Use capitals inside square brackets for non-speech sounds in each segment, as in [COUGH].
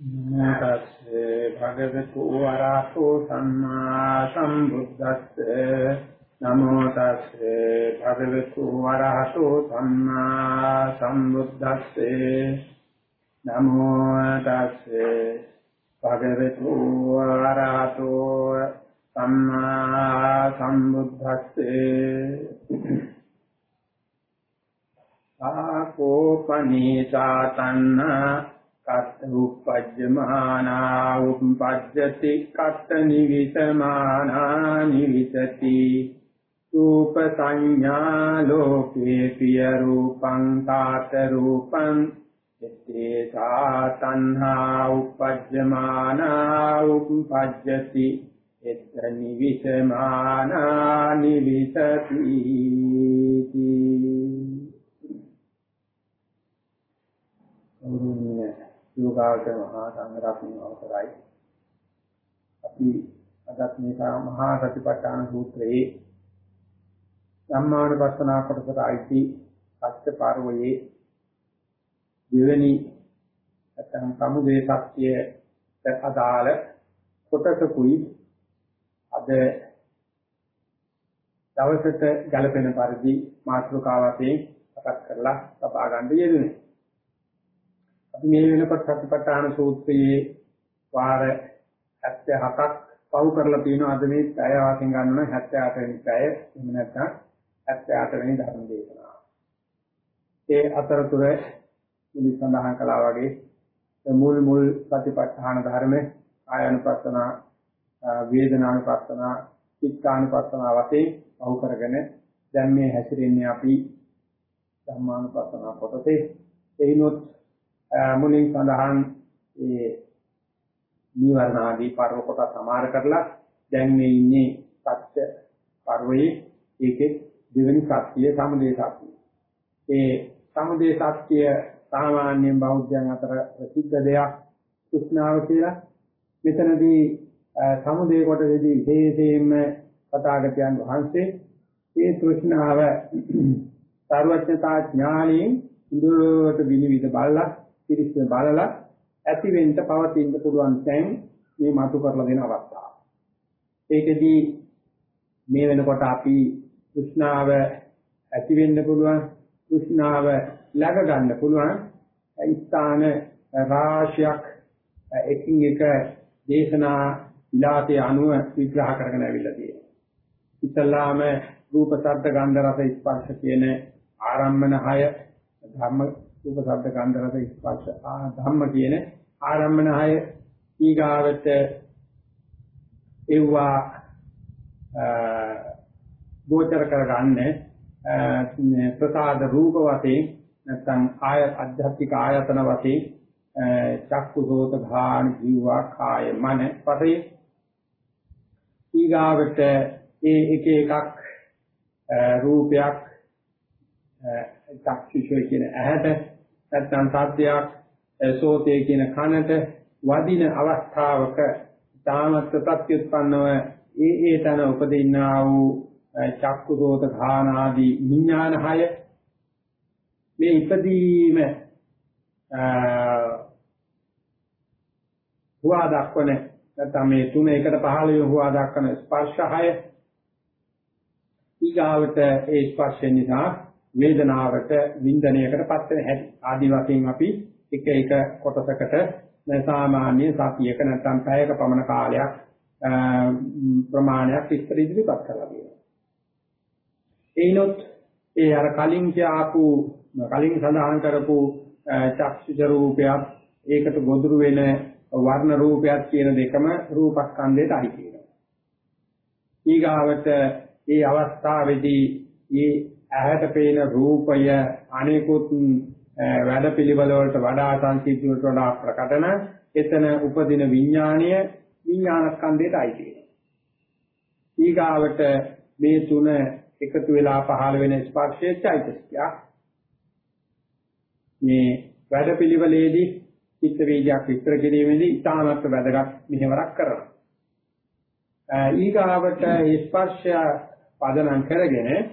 නමෝ තස්සේ භගවතු වරහතෝ සම්මා සම්බුද්දස්සේ නමෝ තස්සේ භගවතු වරහතෝ සම්මා සම්බුද්දස්සේ නමෝ තස්සේ භගවතු වරහතෝ සම්මා සම්බුද්දස්සේ ආකෝපනීසා තන්නා කත් උපජ්ජමානා උපජ්ජති කත් නිවිතමානා නිවිතති රූප සංඥා ලෝකේ පිය රූපං තාත රූපං යත්තේ සාතන්හා උපජ්ජමානා උපජ්ජති එත් නිවිතමානා නිවිතති කවුරුන්නේ යෝගාවචර මහා සංඝරත්නය අවසරයි. අපි අදත් මේ මහා සතිපට්ඨාන සූත්‍රයේ ධම්මානුපස්සනා කොටසට අයිති සත්‍ය පාරවයේ දෙවෙනි නැත්නම් සමුදේ සත්‍යයට අදාළ කොටසකුයි අද දවසට ගැලපෙන පරිදි මාතෘකාවතේ කතා කරලා තබා ගන්න යෙදුනේ. අපි මේ වෙනකොට සතිපට්ඨාන සූත්‍රයේ වාර 77ක් පහු කරලා තියෙනවා. අද මේ පැය වාසින් ගන්න 78 වෙනි පැය. එහෙම නැත්නම් 78 වෙනි ධර්ම දේශනාව. ඒ අතරතුර මුලින් සඳහන් කළා වගේ මුල් මුල් සතිපට්ඨාන ධර්ම ආයනුපස්සන වේදනානුපස්සන චිත්තානුපස්සන වශයෙන් පහු කරගෙන දැන් මේ හැසිරෙන්නේ අපි ධම්මානුපස්සන කොටසේ. එයිනොත් මුලින් සඳහන් ඒ නීවරණ ආදී පර්ව කොට සමාර කරලා දැන් මේ ඉන්නේ සත්‍ය පර්වයේ ඒකේ දෙවෙනි සත්‍ය සමුදේ සත්‍ය. ඒ සමුදේ සත්‍ය සාමාන්‍යයෙන් බෞද්ධයන් අතර ප්‍රසිද්ධ දෙයක් කුස්නාව කියලා. මෙතනදී සමුදේ කොටසේදී විශේෂයෙන්ම කථාගතයන් වහන්සේ මේ තෘෂ්ණාව සර්වඥතා ඥාණයෙන් ඉදිරියට විනිවිද බලලා පිරිසිදු බලලා ඇතිවෙන්න පවතින්න පුළුවන් තැන් මේ මතු කරලා දෙන අවස්ථාව. ඒකෙදී මේ වෙනකොට අපි කුෂ්ණාව ඇති වෙන්න පුළුවන් කුෂ්ණාව ලැබ ගන්න පුළුවන් ස්ථාන රාශියක් එකින් එක දේශනා විලාසයේ අනුව විග්‍රහ කරගෙන ඇවිල්ලා තියෙනවා. ඉතලාම රූප, ශබ්ද, ගන්ධ, රස, ස්පර්ශ කියන ආරම්මන 6 ධර්ම රූප ශබ්ද ගන්ධ රස ස්පර්ශ ආ ධම්ම කියන ආරම්මන හය ඊගාවට එව්වා ගෝචර කරගන්න ප්‍රසාද රූප වශයෙන් නැත්නම් ආය අධ්‍යාත්මික ආයතන වශයෙන් චක්කු සෝත භාන ජීවා කාය මන පතේ ඊගාවට ඒ එක එකක් රූපයක් චක්ෂුෂය කියන ඇහැට නැත්නම් සාධ්‍යයක් සෝතේ කියන කනට වදින අවස්ථාවක තාමත් ප්‍රත්‍යুৎපන්නව ඒ ඒ තන උපදින්නා වූ චක්කුසෝත ධාන ආදී විඥාන හය. මේ ඉදීම හුවා දක්වන නැත්නම් මේ තුන එකට පහළ වෙන හුවා දක්වන ස්පර්ශ හය. ඊගාවට ඒ ස්පර්ශය නිසා වේදනාවට වින්දනයකටපත් වෙන හැටි ආදි වශයෙන් අපි එක එක කොටසකට සාමාන්‍ය සතියක නැත්නම් පැයක පමණ කාලයක් ප්‍රමාණයක් විස්තර ඉදිරිපත් කරලා තියෙනවා. එයිනොත් ඒ අර කලින් කියආපු කලින් සඳහන් කරපු චක්ෂුජ රූපයක් ඒකට ගොදුරු වෙන වර්ණ රූපයක් කියන දෙකම රූපස්කන්ධයට අයිති වෙනවා. ඊගාවට මේ අවස්ථාවේදී මේ ඇහැට පේන රූපය අනිකුත් වැඩපිළිවෙල වලට වඩා සංකීර්ණ වලට වඩා ප්‍රකටන එතන උපදින විඥාණය විඥානස්කන්ධයට අයිති වෙනවා. ඊගාවට මේ තුන එකතු වෙලා පහළ වෙන ස්පර්ශයේ චෛතසිකය මේ වැඩපිළිවෙලේදී චිත්ත වේදයක් විස්තර කිරීමේදී ඉතාමත් වැදගත් මෙහෙවරක් කරනවා. ඊගාවට ස්පර්ශය පදනම් කරගෙන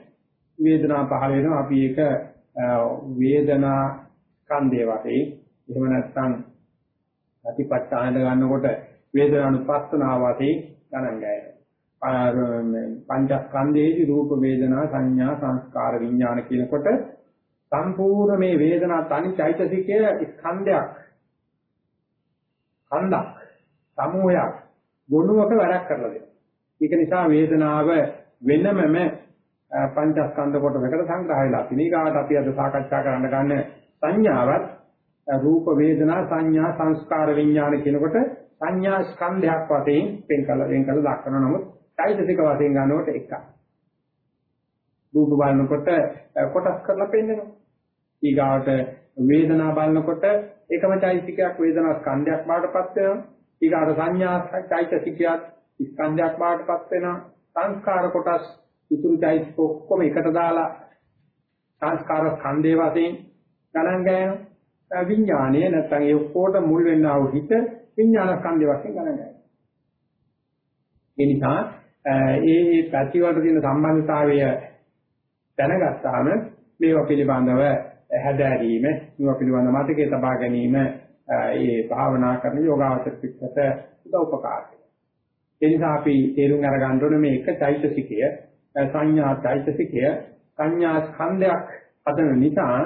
වේදනා පහළ වෙනවා. අපි ඒක වේදනා ස්කන්ධය වශයෙන් එහෙම නැත්නම් අතිපට්ඨාන ගන්නකොට වේදනානුපස්සනාව වශයෙන් ගණන් ගන්නවා. පංචස්කන්ධයේදී රූප වේදනා සංඥා සංස්කාර විඥාන කියනකොට සම්පූර්ණ මේ වේදනා තනි චෛතසිකය ස්කන්ධයක්. කන්දක් සමූහයක්. ගොනුවක වැඩක් කරලා දෙනවා. ඒක නිසා වේදනාව වෙනමම පංචස්කන්ධ කොටසකට සංග්‍රහ වෙලා තිනේකාට අපි අද සාකච්ඡා කරන්න ගන්න සංඥාවත් රූප වේදනා සංඥා සංස්කාර විඥාන කියනකොට සංඥා ස්කන්ධයක් වශයෙන් වෙන් කළ වෙන් කළ දක්වන නමුත් චෛතසික වශයෙන් ගන්නකොට එකයි. රූප බලනකොට කොටස් කරලා පෙන්නනවා. ඊගාවට වේදනා බලනකොට එකම චෛතසිකයක් වේදනා ස්කන්ධයක් බාටපත් වෙනවා. ඊගාට සංඥා චෛතසිකයක් ස්කන්ධයක් බාටපත් වෙනවා. සංස්කාර කොටස් ඉතුරු චෛතසික ඔක්කොම එකට දාලා සංස්කාර ස්කන්ධේ වශයෙන් ගණන් ගන්නවා. විඥානය නැත්නම් ඒ ඔක්කොට මුල් වෙන්නා වූ හිත විඥාන ස්කන්ධය වශයෙන් ගණන් ගන්නවා. ඒ නිසා ඒ ප්‍රතිවර්ත දින සම්බන්ධතාවය දැනගත්තාම මේවා පිළිබඳව හැදෑරීම, මේවා පිළිබඳව මතකයේ තබා ගැනීම ඒ භාවනා කරන යෝගාවචර පිටකට උදව්පකාරයි. ඒ නිසා අපි තේරුම් අරගන්න ඕනේ මේ එක චෛතසිකය සංඥා চৈতසිකය සංඥා ස්කන්ධයක් හදන නිසා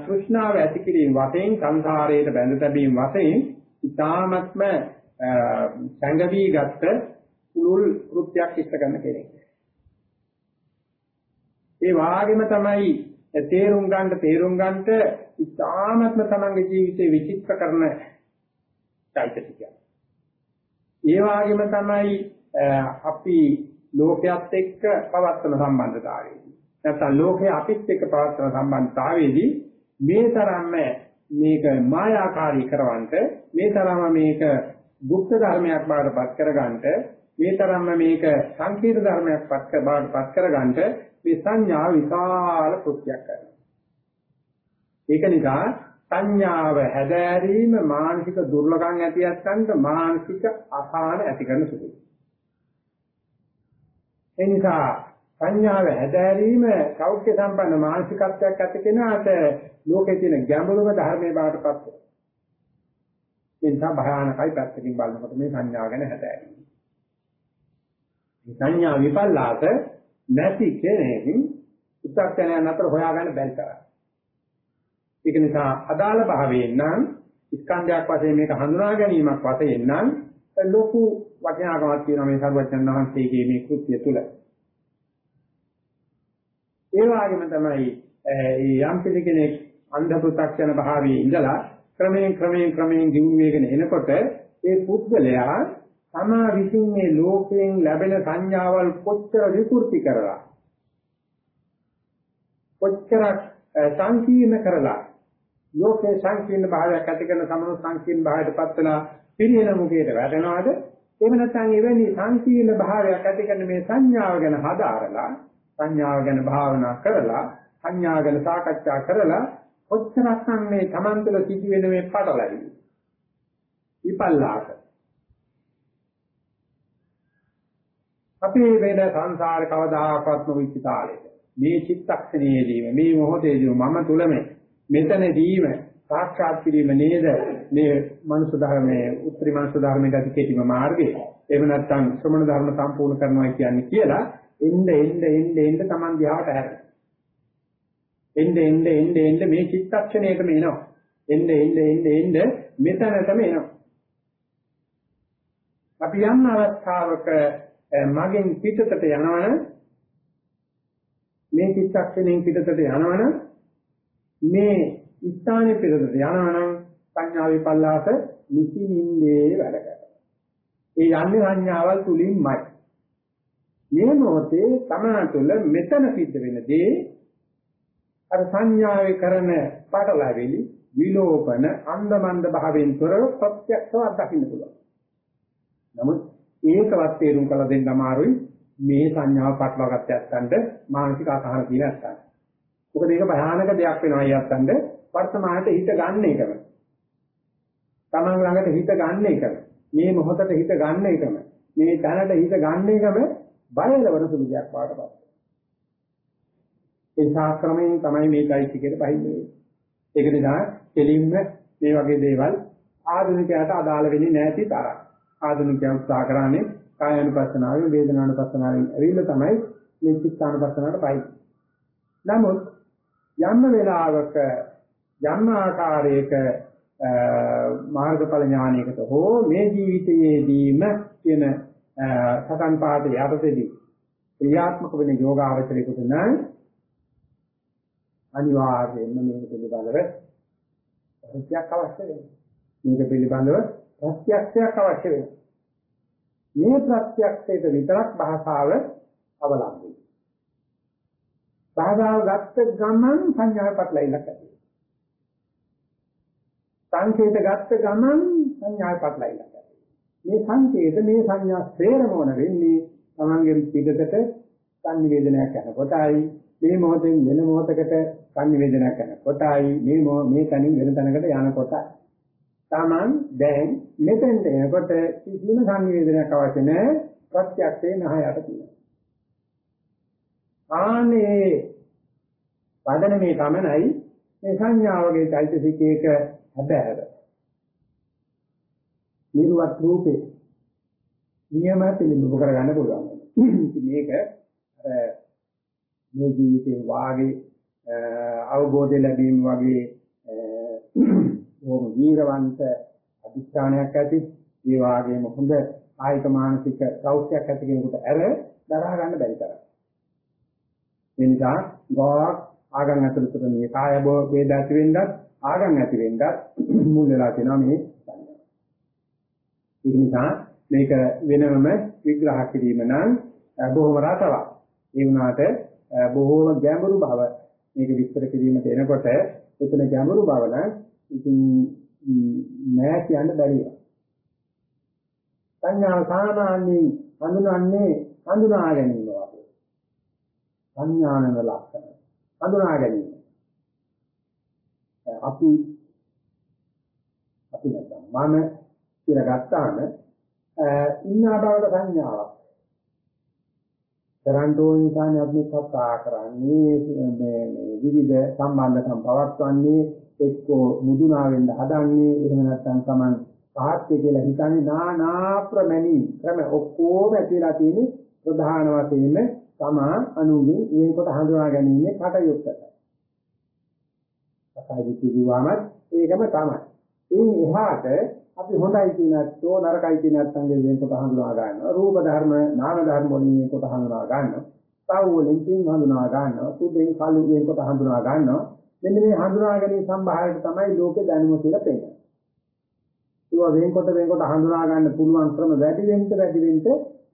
තෘෂ්ණාව ඇති කිරීම වශයෙන් සංසාරයට බැඳ තැබීම වශයෙන් ඊ타මත්ම සංගවී ගත්ත කුලුල් කෘත්‍යයක් ඉෂ්ට කරන කෙනෙක්. ඒ වාගෙම තමයි තේරුම් ගන්නට තේරුම් ගන්නට ඊ타මත්ම තමන්ගේ ජීවිතේ විචිත්‍ර කරන চৈতසිකය. ඒ වාගෙම තමයි අපි ලෝකයක් එක්ක පවත්වන සම්බන්ධතාවයේදී නැත්නම් ලෝකයේ අපිත් එක්ක පවත්වන සම්බන්ධතාවයේදී මේ තරම්ම මේක මායාකාරී කරවන්නට මේ තරම්ම මේක දුක්ඛ ධර්මයක් බාටපත් කරගන්නට මේ තරම්ම මේක සංකීර්ණ ධර්මයක් පත් බාටපත් කරගන්නට මේ සංඥා විශාල කෘත්‍යයක් කරනවා. ඒක නිසා සංඥාව හැදෑරීම මානසික දුර්ලභම් ඇති යත්තන්ට මානසික අසහන ඇති කරන සුළුයි. ඒ නිසා සංඥාව හැදෑරීම සෞඛ්‍ය සම්පන්න මානසිකත්වයක් ඇති කෙනාට ලෝකේ තියෙන ගැඹුරම ධර්මයේ බාටපත් වෙනවා. ඒ නිසා භයානකයි පැත්තකින් බලනකොට මේ සංඥාව ගැන හැදෑරීම. මේ සංඥා විපල්ලාස නැති කෙනෙකින් උත්තරඥයන් අතර හොයාගන්න බැරි තරම්. ඒක නිසා අදාළ භාවයෙන් නම් ස්කන්ධයක් වශයෙන් මේක හඳුනා ගැනීමක් වශයෙන් නම් ලොකු වටිනාකමක් තියෙනවා මේ සර්වඥන් වහන්සේගේ මේ කෘත්‍ය තුළ. ඒ වගේම තමයි යම් කෙනෙක් අන්ධ පෘථග්ජන භාවයේ ඉඳලා ක්‍රමයෙන් ක්‍රමයෙන් ක්‍රමයෙන් දිනු වේගෙන එනකොට ඒ පුද්ගලයා තමා විසින් මේ ලෝකයෙන් ලැබෙන සංඥාවල් කොච්චර විකෘති කරලා කොච්චර සංකීර්ණ කරලා ලෝකේ සංකීර්ණ භාවයක් ඇති කරන සමන සංකීර්ණ භාවයට පත් වෙලා පිරිනම මුකේට වැටෙනවාද එහෙම නැත්නම් එවැනි සංකීර්ණ භාවයක් ඇති කරන මේ සංඥාව ගැන හදාරලා සංඥාව ගැන භාවනා කරලා සංඥා ගැන සාකච්ඡා කරලා කොච්චරක් මේ Taman තුළ සිදුවෙන මේ පටලැවිලි. විපල්ලාස. අපි වෙන සංසාර කවදාකවත් නොවිච්ච තාලෙට මේ චිත්තක්ෂණයේදීම මේ මොහොතේදීම මම තුලම මෙතනදීම සාක්ෂාත් කිරීම නේද මේ මනුෂ්‍ය ධර්මයේ උත්තරී මනුෂ්‍ය ධර්මයේ ගති කෙටිම මාර්ගය එහෙම නැත්නම් ශ්‍රමණ ධර්ම සම්පූර්ණ කරනවා කියන්නේ කියලා එන්න එන්න එන්න එන්න Taman දිහාට හැරෙනවා. එන්න එන්න එන්න එන්න මේ චිත්තක්ෂණයටම එනවා. එන්න එන්න එන්න එන්න මෙතනටම එනවා. අපි යම් අවස්ථාවක මගෙන් පිටතට යනවනම් මේ චිත්තක්ෂණයෙන් පිටතට යනවනම් මේ ස්ථානයේ පිටතට යනවනම් සංඥා විපල්ලාස නිසින්ින්දේ වැඩ කරනවා. ඒ යන්නේ සංඥාවල් තුලින්මයි. මේ මොහොතේ තමා තුළ මෙතන සිද්ධ වෙන දේ අර සංඥාවේ කරන පාටලාවෙලි විලෝපන අන්දමන්ද භාවයෙන් තොරව ප්‍රත්‍යක්ෂව අත්දකින්න පුළුවන්. නමුත් ඒකවත් තේරුම් කළ දෙන්න අමාරුයි මේ සංඥාව පටලවාගත්ත යත්තන්ට මානසික අසහන කියන යත්තන්ට. මොකද ඒක භයානක දෙයක් වෙනවා යත්තන්ට වර්තමානට හිත ගන්න එකම. තමන් ළඟට හිත ගන්න එකම. මේ මොහොතට හිත ගන්න එකම. මේ දැනට හිත ගන්න එකම බයලවන සුළු දෙයක් වාටපත්. ඒ ශාස්ත්‍රමයෙන් තමයි මේකයි ටිකේට බහින්නේ. ඒක නිසා දෙලින්ම මේ වගේ දේවල් ආධුනිකයට අදාළ වෙන්නේ නැති තරම්. ආධුනිකයන් උත්සාහ කරන්නේ කායानुපස්සනාවෙන් වේදනානුපස්සනාවෙන් ඇවිල්ලා තමයි මේ චිත්තානුපස්සනාවට පයි. නමුත් යම් වෙලාවක යම් ආකාරයක මාර්ගඵල ඥානයකට හෝ මේ ජීවිතයේදීම කියන සතන් පාද යටතේදී ක්‍රියාත්මක වෙන යෝගාවචරයකට නම් අනිවාර්යයෙන්ම මේක පිළිබඳව ප්‍රත්‍යක් අවශ්‍ය වෙනවා. මේක පිළිබඳව ප්‍රත්‍යක්ෂයක් අවශ්‍ය වෙනවා. මේ ප්‍රත්‍යක්ෂයට විතරක් භාෂාව අවලංගුයි. භාෂාව ගත්ත ගමන් සංඥාවපත් ලයිලක් ඇති වෙනවා. සංකේත ගත්ත ගමන් සංඥාවපත් ලයිලක් ඇති වෙනවා. මේ සංකේත මේ සංඥා ශ්‍රේණමෝන වෙන්නේ තමන්ගේ පිටතට සංනිවේදනයක් කරනකොටයි මේ මොහොතෙන් වෙන මොහොතකට සංනිවේදනයක් කරනකොටයි මේ මේ තනින් වෙන තැනකට යනකොට Taman දැන් මෙතෙන්ට එනකොට කිසිම සංනිවේදනයක් අවශ්‍ය නැහැ. ප්‍රත්‍යක්ෂේ නහයට තියෙනවා. ආනේ වදන මේ තමනයි මේ සංඥාවගේ চৈতසිකයක හැබෑව. නිර්වත් රූපේ නියම පිළිඹු කරගන්න පුළුවන්. මේක අර මේ ජීවිතේ වාගේ අවබෝධය ලැබීම වගේ බොහොම වීරවන්ත අධිෂ්ඨානයක් ඇති ඒ වාගේම හොඳ කායික මානසික සෞඛ්‍යයක් ඇති කෙනෙකුට ඇර දරා ගන්න බැරි තරම්. ඒ නිසා ගෝක් ආගම් ඇතුළත මේ කාය වේද ඇති වෙන්නත් ආගම් ඇති වෙන්නත් [CLEARS THROAT] මුල් වෙලා තියෙනවා මේ සංඥා. ඒ නිසා මේක වෙනම විග්‍රහ කිරීම නම් බොහොම රසවත්. ඒ වුණාට බොහෝම ගැඹුරු බව මේක විස්තර කිරීමට එනකොට එතන ගැඹුරු බව නම් ඉතින් නෑ කියන්න බැරි වෙනවා. සංඥා සාමාන්‍යයෙන් හඳුනන්නේ හඳුනා ගැනීම වගේ. සංඥානන ලක්ෂණ. හඳුනා ගැනීම. අපි අපි නැත්නම් මම කියලා ගත්තාම ඉන්නා බවට සංඥාවක්. කරන්න ඕන නිසානේ අපි කතා කරන්නේ මේ මේ විවිධ සම්බන්ධකම් පවත්වන්නේ එක්කෝ මුදුනා වෙන්න හදන්නේ එහෙම නැත්නම් Taman සාහිත්‍ය කියලා හිතන්නේ නානා ප්‍රමණි ක්‍රම ඔක්කොම ඇතිලා තියෙන්නේ ප්‍රධාන වශයෙන්ම තමා අනුගෙන් වෙනකොට හඳුනා ගැනීම කටයුත්තට. සකායි කිව්වමත් ඒකම තමයි. ඒ එහාට අපි හොඳයි කියනත්ෝ නරකයි කියනත්ංගේ වෙනකොට හඳුනා ගන්නවා. රූප ධර්ම, නාම ධර්ම වලින් වෙනකොට හඳුනා ගන්නවා. තව වලින් පින් හඳුනා ගන්නවා. සුදෙන් කළු වෙනකොට හඳුනා ගන්නවා. මෙන්න මේ හඳුනා ගැනීම සම්භාරයට තමයි ලෝකේ දැනුම කියලා පෙන්නන්නේ. ඒවා වෙනකොට වෙනකොට හඳුනා ගන්න පුළුවන් ක්‍රම වැඩි වෙන්න වැඩි වෙන්න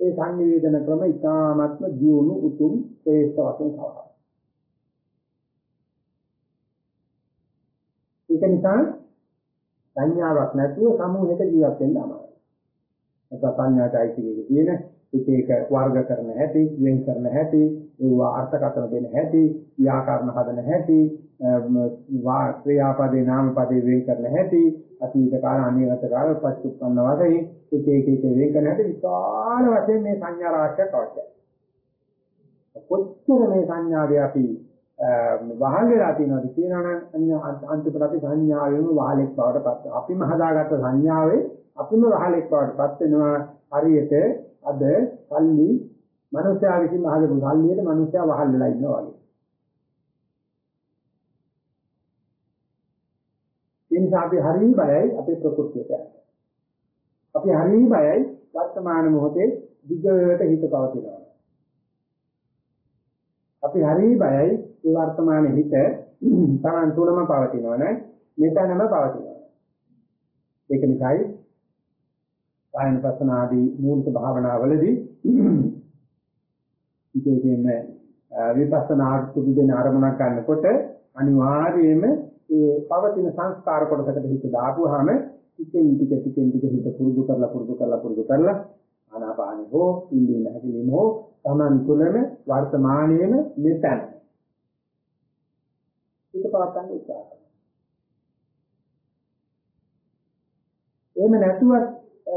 ඒ සංනිවේදන ක්‍රම ඉතාමත්ම දියුණු උතුම් ශ්‍රේෂ්ඨ වශයෙන් කවහා. ඒක නිසා සංඥාවක් නැතිව සමූහයක ජීවත් වෙන්න අමාරුයි. නැත්නම් සංඥාටයි කියන එක එක වර්ග කරන හැටි, වෙන් කරන හැටි, ඒවා අර්ථකථන දෙන හැටි, ව්‍යාකරණ හදන හැටි, වා ක්‍රියාපදේ නාමපදේ වෙන් කරන හැටි, අතීත කාල අනාගත කාල පච්චුප්පන්න වශයෙන් එක එක එක වෙන් කරන හැටි විශාල වශයෙන් මේ සංඥා රාශියක් අවශ්‍යයි. කොච්චර මේ සංඥාවේ අපි වහල් වෙලා තියෙනවද කියනවනම් අන්තිමට අපි සංඥාවෙම වහලෙක් බවට පත් වෙනවා. අපිම හදාගත්ත සංඥාවේ අපිම වහලෙක් බවට පත් වෙනවා. හරියට අද සල්ලි මනුෂ්‍යයා විසින් අහගෙන සල්ලියට මනුෂ්‍යයා වහල් වෙලා ඉන්නවා වගේ. ඒ නිසා අපි හරිය බයයි අපේ ප්‍රകൃතියට. අපි හරිය බයයි වර්තමාන මොහොතේ දිගට හිත පවතිනවා. අපි හරිය බයයි ඒ වර්තමානයේ හිත තමන් තුළම පවතිනවනේ මෙතනම පවතිනවා. ඒක නිසායි කායන පස්සන ආදී මූලික භාවනාවලදී විශේෂයෙන්ම විපස්සනා අර්ථු දෙන ආරමුණක් ගන්නකොට අනිවාර්යයෙන්ම ඒ පවතින සංස්කාර කොටසකට හිත දාපුවාම ටිකෙන් ටික ටිකෙන් ටික හිත පුරුදු කරලා පුරුදු කරලා පුරුදු කරලා ආනාපානෙ හෝ ඉන්දිය නැතිලිම හෝ තමන් තුළම වර්තමානයේම මෙතන හිත පවත්වන්න උත්සාහ කරනවා. එහෙම නැතුවත්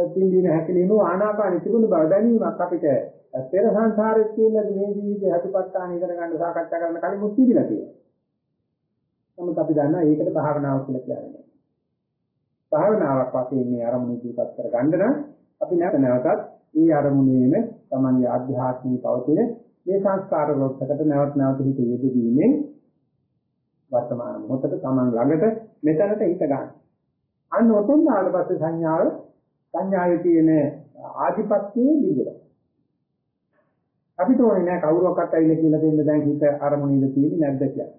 පින්දින හැකලීම ආනාපාන තිබුණු බව දැනීමක් අපිට පෙර සංසාරෙත් තියෙන මේ ජීවිතේ හතුපත්තාන ඉගෙන ගන්න සාකච්ඡා කරන කලින් මුස්තිදිලා තියෙනවා. නමුත් අපි දන්නා ඒකට භාවනාව කියලා කියන්නේ. භාවනාවක් වශයෙන් මේ අරමුණ ඉදිරිපත් කරගන්න නම් අපි නැවත නැවතත් මේ අරමුණේම තමන්ගේ ආධ්‍යාත්මික පවතින මේ සංස්කාර රොත්තකට නැවත නැවත හිත යෙදීමෙන් වර්තමාන මොහොතට තමන් ළඟට මෙතනට හිත ගන්න. අන්න ඔතෙන් ආවට පස්සේ සංඥාව සංඥාවේ තියෙන ආධිපත්‍යයේ විදිහට. අපිට ඕනේ නෑ කවුරක්වත් ඇවිල්ලා කියලා දෙන්න දැන් හිත අරමුණේද තියෙන්නේ නැද්ද කියලා.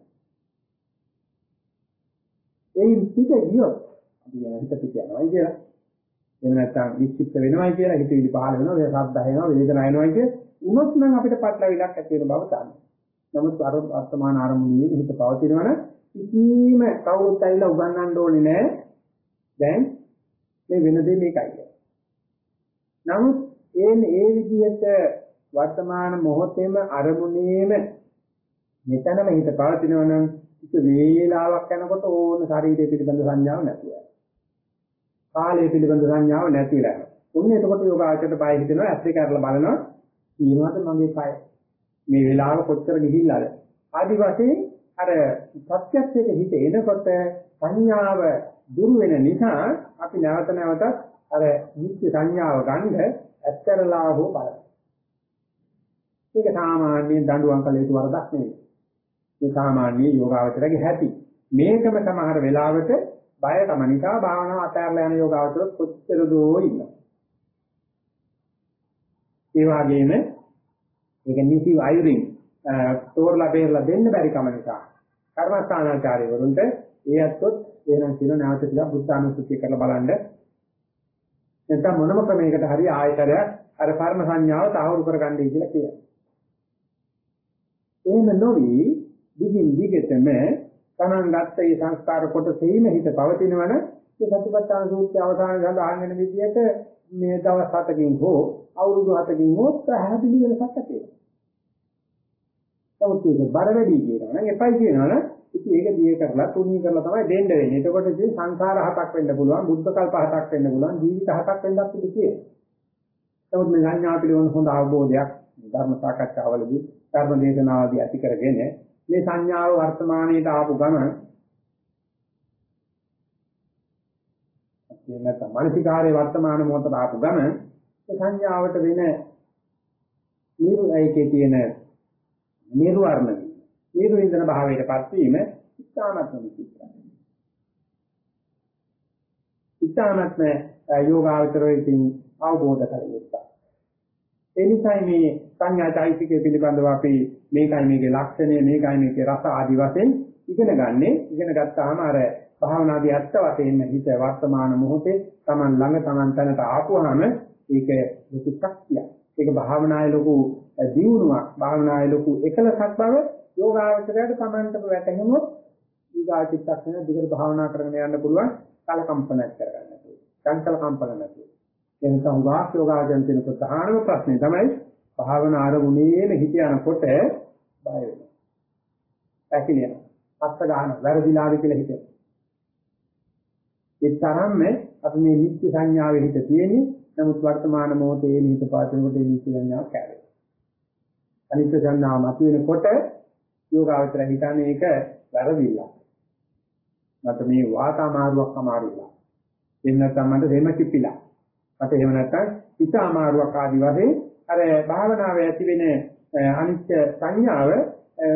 ඒ පිට ගියොත් අපි කියන හිත පිට යනවා කියලා. එහෙම නැත්නම් විචිත්ත වෙනවයි කියලා හිත විදි පහල වෙනවා, වේ ශබ්ද වෙනවා, වේදනා එනවා කිය. උනොත් නම් අපිට පටලවිලක් ඇති වෙන බව තමයි. නමුත් අර වර්තමාන අරමුණේ හිත පවතිනවන කිසිම කවුරුත් ඇවිල්ලා උගන්වන්න ඕනේ නෑ. දැන් මේ වෙන දේ මේකයි. නමුත් ඒ ඒ විදිහට වර්තමාන මොහොතේම අරමුණේම මෙතනම හිත පවතිනවනම් ඒක වේලාවක් යනකොට ඕන ශරීරය පිළිබඳ සංඥාවක් නැතුව යනවා. කාලය පිළිබඳ සංඥාව නැතිලා යනවා. උන්නේ එතකොට යෝගාචරයට බය හිතෙනවා ඇස් දෙක අරලා බලනවා කියනවාද මගේ කය මේ වෙලාව කොච්චර ගිහිල්ලාද ආදි වශයෙන් අර සත්‍යත්වයට හිත එනකොට සංඥාව දුරු වෙන නිසා අපි නැවත නැවතත් අර නිත්‍ය සංඥාව ගන්න ඇත්තරලා හෝ බලන්න. ඒක සාමාන්‍යයෙන් දඬුවම් කළ යුතු වරදක් නෙවෙයි. මේ සාමාන්‍ය යෝගාවචරගේ හැටි. මේකම සමහර වෙලාවට බය තම නිසා භාවනාව අතහැරලා යන යෝගාවචර කොච්චර දෝ ඉන්නවා. ඒ වගේම ඒක නිසි වෛරින් තෝරලා බේරලා දෙන්න බැරි කම නිසා කර්මස්ථානාචාර්ය වරුන්ට ඒ අත්ොත් එහෙනම් කියන නැවත ටිකක් බුද්ධානුස්සතිය කරලා බලන්න නැත්නම් මොනම ක්‍රමයකට හරි ආයතරයක් අර කර්ම සංඥාව තහවුරු කරගන්නයි කියලා කියනවා. එහෙම නොවි දිගින් දිගටම තමන් ගත්ත මේ සංස්කාර කොටසෙම හිත පවතිනවන ඒ සතිපට්ඨාන සූත්‍රය අවසානයේ සඳහන් වෙන විදිහට මේ දවස් 7කින් හෝ අවුරුදු 7කින් හෝ පැහැදිලි වෙනසක් ඇති වෙනවා. නමුත් ඒක බර වැඩි කියනවා නම් එපයි කියනවනම් ඉතින් ඒක දිය කරලා තුනී කරලා තමයි දෙන්න වෙන්නේ. එතකොට ඉතින් සංඛාර හතක් වෙන්න පුළුවන්, බුද්ධ කල්ප හතක් වෙන්න පුළුවන්, ජීවිත හතක් වෙන්නත් ඉතිතියි. නමුත් මේ සංඥා පිළිබඳ හොඳ අවබෝධයක් ධර්ම සාකච්ඡාවලදී ධර්ම දේශනාවදී ඇති කරගෙන මේ සංඥාව වර්තමානයේට ආපු ගමන කියන නැත්නම් මානසිකාරයේ වර්තමාන මොහොතට ආපු ගමන ඒ සංඥාවට වෙන නිරුයිකේ තියෙන නිර්වර්ණ නිර්වින්දන භාවයටපත් වීම ඉස්හානත්ම විචිත්‍රයි. ඉස්හානත්ම යෝගාවචරයෙන් අවබෝධ කරගත්තා. ඒ නිසා මේ සංඥාචෛතිකය පිළිබඳව අපි මේකයි මේකේ ලක්ෂණය මේකයි මේකේ රස ආදි වශයෙන් ඉගෙන ගන්නෙ. ඉගෙන ගත්තාම අර භාවනාදී අත්ත වශයෙන් හිත වර්තමාන මොහොතේ Taman ළඟ Taman තැනට ආපුවාම ඒක ලොකු ශක්තියක්. ඒක භාවනායේ ලොකු දියුණුවක්. භාවනායේ ලොකු එකලසක් බව යෝගාවචරයට Tamanටම වැටහෙනොත් ඊගාචිත්තක්ෂණ දිගට භාවනා කරගෙන යන්න පුළුවන්. කලකම්පනයක් කරගන්න පුළුවන්. චංචල කම්පන නැතුව. එනිසා උගාස් යෝගාචරණ තියෙන ප්‍රධානම ප්‍රශ්නේ තමයි භාවනා ආරමුණේම හිත යනකොට බය වෙනවා. පැකිලිය. අත්ත ගන්න වැරදිලාද කියලා හිතෙනවා. ඒ තරම්ම අපි මේ නිත්‍ය සංඥාවේ හිත තියෙන්නේ නමුත් වර්තමාන මොහොතේ නිහිත පාතිනකොට නිත්‍ය සංඥාව කැරේ. අනිත්‍ය සංඥාව මතුවෙනකොට යෝගාවචර හිතන්නේ ඒක වැරදිල්ල. මට මේ වාත අමාරුවක් අමාරුලා. එන්න තමයි දෙම කිපිලා. මට එහෙම නැත්නම් හිත අමාරුවක් ආදි වශයෙන් අර භාවනාවේ ඇති වෙන අනිත්‍ය සංඥාව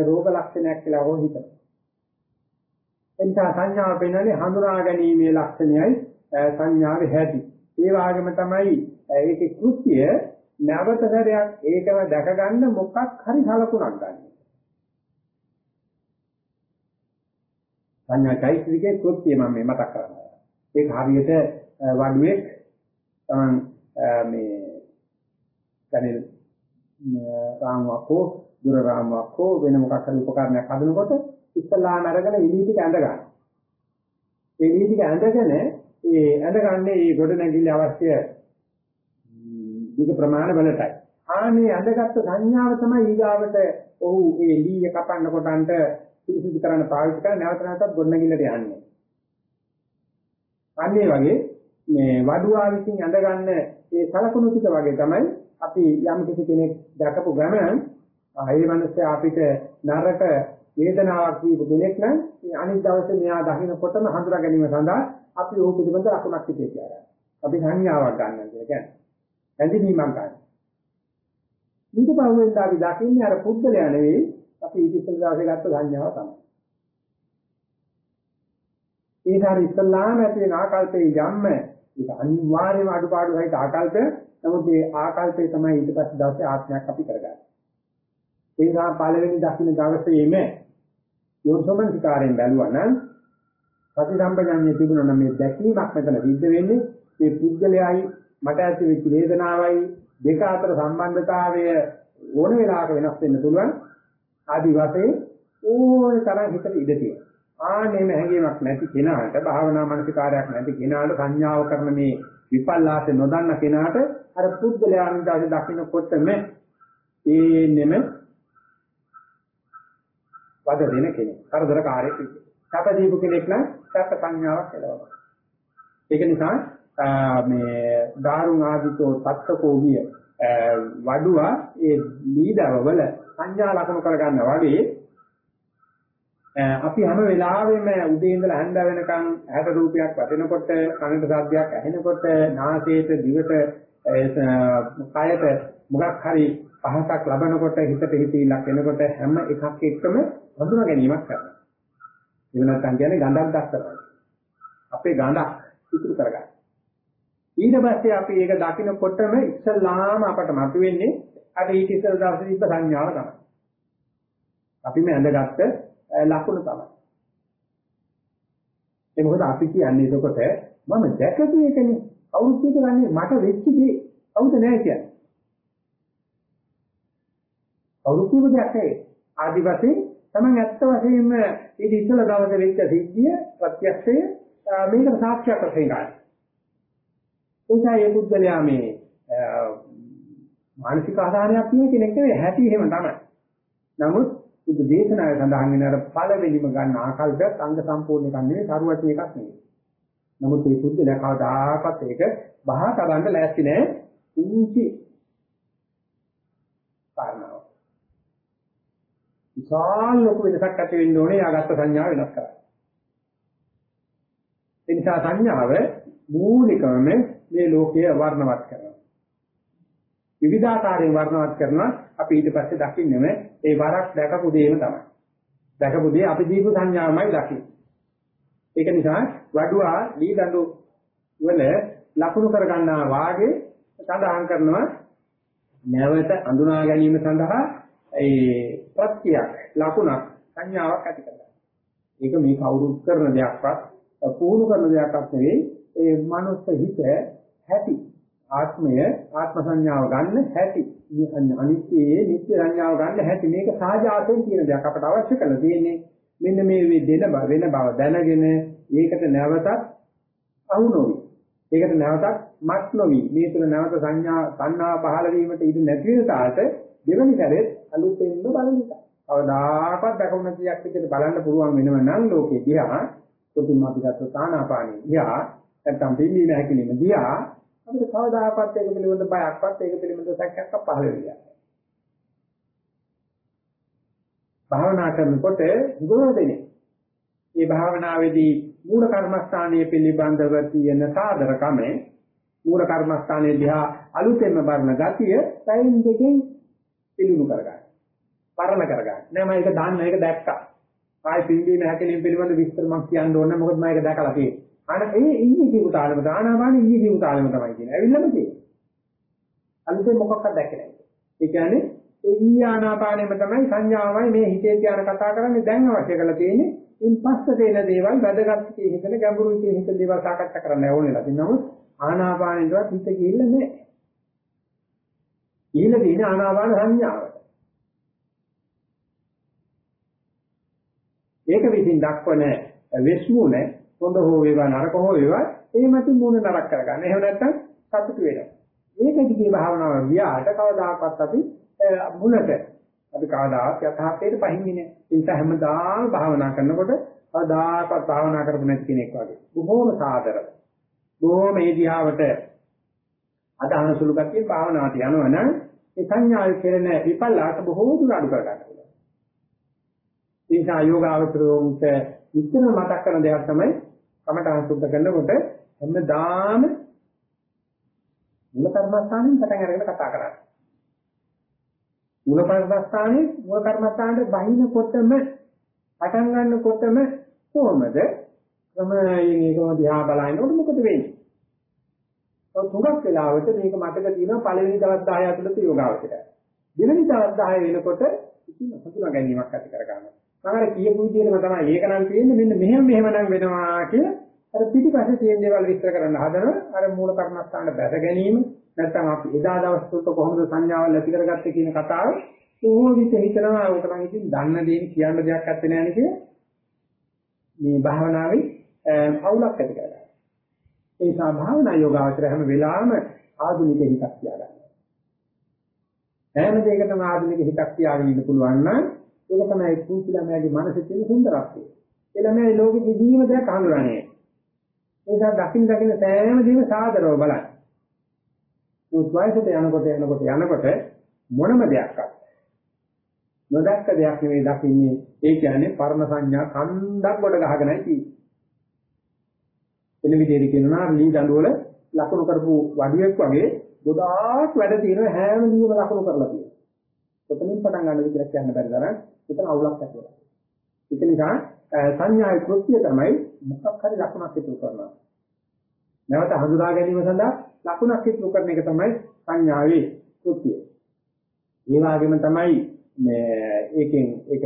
රෝග ලක්ෂණයක් කියලා හෝ හිතනවා. එනිසා සංඥාව පෙන්වන්නේ හඳුනා ගැනීමේ ලක්ෂණයයි සංඥාවේ හැටි. ඒ වගේම තමයි ඒකේ කෘත්‍ය නැවත සැරයක් ඒකම දැක ගන්න මොකක් හරි සලකුණක් ගන්න. සංඥායිකයේ කෘත්‍ය මම මේ මතක් කරනවා. ඒක හරියට වඩුවේ තමන් මේ දැනෙන රාමුවක් හෝ දුර රාමුවක් හෝ වෙන මොකක් හරි උපකරණයක් හදනකොට ඉස්සලාම අරගෙන එළිය ටික ඇඳ ගන්න. ඒ එළිය ටික ඇඳගෙන ඒ ඇඳගන්නේ මේ ගොඩ නැගිලි අවශ්‍ය දීක ප්‍රමාණ වලටයි. ආනේ ඇඳගත්තු සංඥාව තමයි ඊගාවට ඔහු ඒ එළිය කපන්න කොටන්ට පිරිසිදු කරන්න පාවිච්චි කරන නැවත නැවතත් ගොඩ නැගිල්ලට යන්නේ. අන්නේ වගේ මේ වඩුවා විසින් ඇඳගන්න ඒ සලකුණු ටික වගේ තමයි අපි යම් කිසි කෙනෙක් දැකපු ගමන් ඒ මනුස්සයා අපිට නරක වේදනාවක් දීපු කෙනෙක් නම් අනිත් දවසේ මෙයා දකින්නකොටම හඳුනා ගැනීම සඳහා අපි ඕක පිළිබඳ ලකුණක් හිතේ තියාගන්න. අපි සංඥාවක් ගන්නවා කියලා කියන්නේ. ඇඳීමක් ගන්න. ඊට පස්සේ අපි දකින්නේ අර පුද්ගලයා නෙවෙයි අපි ඉතිසල් දවසේ ගත්ත සංඥාව තමයි. ඒ සාර ඉස්ලාම ඇති වෙන ආකල්පයේ යම්ම ඒක අනිවාර්යයෙන්ම අඩුපාඩු සහිත ආකල්පය. නමුත් මේ ආකල්පය තමයි ඊට පස්සේ දවසේ ආත්මයක් අපි කරගන්නේ. ඒ නිසා පළවෙනි දකින්න දවසේම යෝසමනිකාරයෙන් බැලුවා නම් ප්‍රතිසම්පජඤ්ඤය තිබුණා නම් මේ දැකීමක් මෙතන සිද්ධ වෙන්නේ මේ පුද්ගලයායි මට ඇති වෙච්ච වේදනාවයි දෙක අතර සම්බන්ධතාවය ඕන වෙලාවක වෙනස් වෙන්න පුළුවන් ආදි වශයෙන් ඕන තරම් හිතට ඉඩ තියෙනවා ආනේම හැඟීමක් නැති කෙනාට භාවනා මානසිකාරයක් නැති කෙනාට සංඥාව කරන මේ විපල්ලාස නොදන්න කෙනාට අර පුද්ගලයා අනිදාසේ දකින්නකොටම ඒනෙම වද දෙන කෙනෙක්. කරදරකාරයෙක් විදිහට. සැප දීපු කෙනෙක් නම් සැප සංඥාවක් එළවනවා. ඒක නිසා මේ ධාරුන් ආදිතෝ තත්කෝ විය වඩුවා ඒ ලීඩව වල සංඥා ලක්ෂණ කරගන්නවා වගේ අපි හැම වෙලාවෙම උදේ ඉඳලා හැන්ද වෙනකන් ඇහැට රූපයක් වදිනකොට කනට ශබ්දයක් ඇහෙනකොට නාසයට දිවට කයට මොකක් හරි පහසක් ලබනකොට හිතට හිතීලක් එනකොට හැම එකක් එක්කම හඳුනා ගැනීමක් කරනවා. ඒ වෙනත්නම් කියන්නේ ගඳක් දක්වනවා. අපේ ගඳක් ඉතුරු කරගන්න. ඊට පස්සේ අපි ඒක දකිනකොටම ඉස්සල්ලාම අපට මතුවෙන්නේ අර ඊට ඉස්සල් දවසේ තිබ්බ සංඥාව තමයි. අපි මේ ඇඳගත්ත ලකුණු තමයි. ඒ මොකද අපි කියන්නේ එතකොට මම දැකපු එකනේ කවුරුත් එක ගන්නේ මට වෙච්ච දේ කවුද නැහැ කියන්නේ. කවුරුත් කියපු දෙයක් නෙවෙයි. ආදි වශයෙන් තමයි ඇත්ත වශයෙන්ම ඊට ඉස්සල දවසේ වෙච්ච සිද්ධිය ප්‍රත්‍යක්ෂය මේකට සාක්ෂියක් වශයෙන් ගන්න. ඒකයි මේ බුද්ධලයා මේ මානසික ආධාරයක් තියෙන කෙනෙක් නෙවෙයි හැටි එහෙම තමයි. නමුත් බුදු දේශනාවේ සඳහන් වෙන අර පළවෙනිම ගන්න ආකල්පයක් අංග සම්පූර්ණ එකක් නෙවෙයි කරුවටි එකක් නෙවෙයි. නමුත් මේ බුද්ධලයා කවදාකවත් ඒක බහා කරන්න ලෑස්ති නෑ. උන්චි කාරණාව. විශාල ලොකු වෙනසක් ඇති වෙන්න ඕනේ යාගත්ත සංඥාව වෙනස් කරන්න. ඒ නිසා සංඥාව මූලිකවම මේ ලෝකය වර්ණවත් කරනවා. විවිධාකාරයෙන් වර්ණවත් කරනවා අපි ඊට පස්සේ දකින්නම ඒ වරක් දැකපු දෙයම තමයි. දැකපු දේ අපි දීපු සංඥාවමයි දකින්නේ. ඒක නිසා වඩුවා දී දඬු වල ලකුණු කර ගන්නා වාගේ සඳහන් කරනවා නැවත අඳුනා ගැනීම සඳහා ඒ ප්‍රත්‍යක් ලකුණක් සංඥාවක් ඇති කරගන්න. ඒක මේ කවුරුත් කරන දෙයක්වත් පුහුණු කරන දෙයක්වත් නෙවෙයි ඒ මනුස්ස හිත හැටි ආත්මය ආත්ම සංඥාව ගන්න හැටි අනිත්‍යයේ නිත්‍ය සංඥාව ගන්න හැටි. මේක සාජාතයෙන් තියෙන දෙයක් අපට අවශ්‍ය කරලා තියෙන්නේ. මෙන්න මේ දෙන වෙන බව දැනගෙන ඒකට නැවතත් අහු නොවි. ඒකට නැවතත් මත් නොවි. මේ තුන නැවත සංඥා සංඥා පහළ වීමට ඉඩ නැති වෙන තාට දෙවනි සැරේත් අලුතෙන්ම බලන එක. කවදාකවත් දැකුණ නැති දෙයක් විදිහට බලන්න පුළුවන් වෙනව නම් ලෝකේ දිහා කොටිම අපි ගත්ත තානාපානිය දිහා නැත්නම් පිළිමි නැහැකිලිම දිහා අපිට කවදාකවත් ඒක පිළිබඳ බයක්වත් ඒක පිළිබඳ සැකයක් පහළ වෙන්නේ නැහැ. භාවනා කරනකොට ගොඩදෙනේ. මේ භාවනාවේදී මූල කර්මස්ථානයේ පිළිබඳව තියෙන සාධරකම මූල කර්මස්ථානයේ දිහා අලුතෙන්ම බලන ගතිය සයින් දෙකෙන් පිළිණු කරගන්න. පරණ කරගන්න. නෑ මම ඒක දාන්න ඒක දැක්කා. ආයි පිළිබීම හැකලින් පිළිබඳ විස්තර මම කියන්න ඕනේ මොකද මම ඒක දැකලා තියෙන්නේ. අන ඒ ඉන්නේ කියපු තාලෙම දානාපාන ඉන්නේ කියපු තාලෙම තමයි කියන්නේ. ඇවිල්ලාම තියෙන්නේ. අලුතෙන් මොකක්වත් දැක්කේ නැහැ. ඒ කියන්නේ ඒ ඊයානාපානෙම තමයි සංඥාවයි මේ හිතේ තියාන කතා කරන්නේ දැන් අවශ්‍ය කරලා තියෙන්නේ. ඉන් පස්සේ තේන දේවල් වැදගත් කියන හිතන ගැඹුරු කියන හිතන දේවල් සාකච්ඡා කරන්න ඕනෙලා. නමුත් ආනාපානෙන්වත් හිත ගිහිල්ලා නැහැ. ඊළ තියෙන ආනාපාන සංඥාවට. ඒක විසින් දක්වන වෙස්මුණ හොඳ හෝ වේවා නරක හෝ වේවා ඒ මත මූණ නරක කරගන්න. එහෙම නැත්නම් සතුට වෙනවා. මේක දිගේ භාවනාව ගියාට කවදාකවත් අපි මුලට අපි කවදාවත් යථාර්ථයට පහින්නේ නැහැ. ඒ නිසා හැමදාම භාවනා කරනකොට කවදාකවත් භාවනා කරපු නැති කෙනෙක් වගේ. බොහෝම සාදර. බොහෝම මේ දිහාවට අදහන සුළු කතිය භාවනාවට යනවනම් ඒ සංඥාවේ කෙරෙන විපල්ලාට බොහෝ දුර අඩු කර ගන්න පුළුවන්. ඒ නිසා යෝගාවචරෝන්ට විතර මතක් කරන දෙයක් තමයි කමඨාන් සුද්ධ කරනකොට හැමදාම මූල කර්මස්ථානෙන් පටන් අරගෙන කතා කරන්නේ. මූල කර්මස්ථානේ මූල කර්මස්ථානට බහිනකොටම පටන් ගන්නකොටම කොහොමද ක්‍රමයෙන් ඒකම දිහා බලනකොට මොකද වෙන්නේ? ඔය තුනක් වෙලාවට මේක මතක තියෙනවා පළවෙනි දවස් 10 ඇතුළත යෝගාවචරය. දෙවෙනි දවස් 10 වෙනකොට ඉතින් හඳුනා ගැනීමක් ඇති කර ගන්නවා. මම අර කියපු විදිහටම තමයි ඒක නම් තියෙන්නේ මෙන්න මෙහෙම මෙහෙම නම් වෙනවා කියලා අර පිටිපස්සේ තියෙන දේවල් විස්තර කරන්න හදනවා. අර මූල කර්මස්ථාන බැස ගැනීම නැත්නම් අපි එදා දවස් තුනක කොහොමද සංඥාවල් ඇති කරගත්තේ කියන කතාව ඕන විට හිතනවා ඕක නම් ඉතින් දන්න දේ කියන්න දෙයක් නැත්තේ නෑනේ කිය. මේ භාවනාවේ පවුලක් ඇති කරගන්නවා. ඒ නිසා භාවනා යෝගාවචර හැම වෙලාවෙම ආධුනික හිතක් තියාගන්නවා. හැම දෙයකටම ආධුනික හිතක් තියාගෙන ඉන්න පුළුවන් නම් ඒක තමයි කුංචි ළමයාගේ මනසේ තියෙන සුන්දරත්වය. ඒ ළමයා ලෝකෙ කිසිම දෙයක් හඳුනන්නේ ඒ නිසා දකින් දකින් සෑම දේම සාදරව බලන්න. උත් වයසට යනකොට යනකොට යනකොට මොනම දෙයක්වත් නොදැක්ක දෙයක් නෙවෙයි දකින්නේ ඒ කියන්නේ පරම සංඥා කන්දක් කොට ගහගෙනයි තියෙන්නේ. එන විදිහට කියනවා ලී දඬුවල ලකුණු කරපු වඩුවෙක් වගේ ගොඩාක් වැඩ තියෙන හැම ලියම ලකුණු කරලා තියෙනවා. එතනින් පටන් ගන්න විදිහට කියන්න බැරි තරම් එතන අවුලක් ඇති වෙනවා. ඒක නිසා සංඥායි කෘත්‍ය තමයි මොකක් හරි ලකුණක් ඉතුරු කරනවා. නැවත හඳුනා ගැනීම සඳහා ලකුණක් ඉතුරු කරන එක තමයි සංඥාවේ කෘත්‍ය. ඒ වගේම තමයි මේ ඒකෙන් ඒක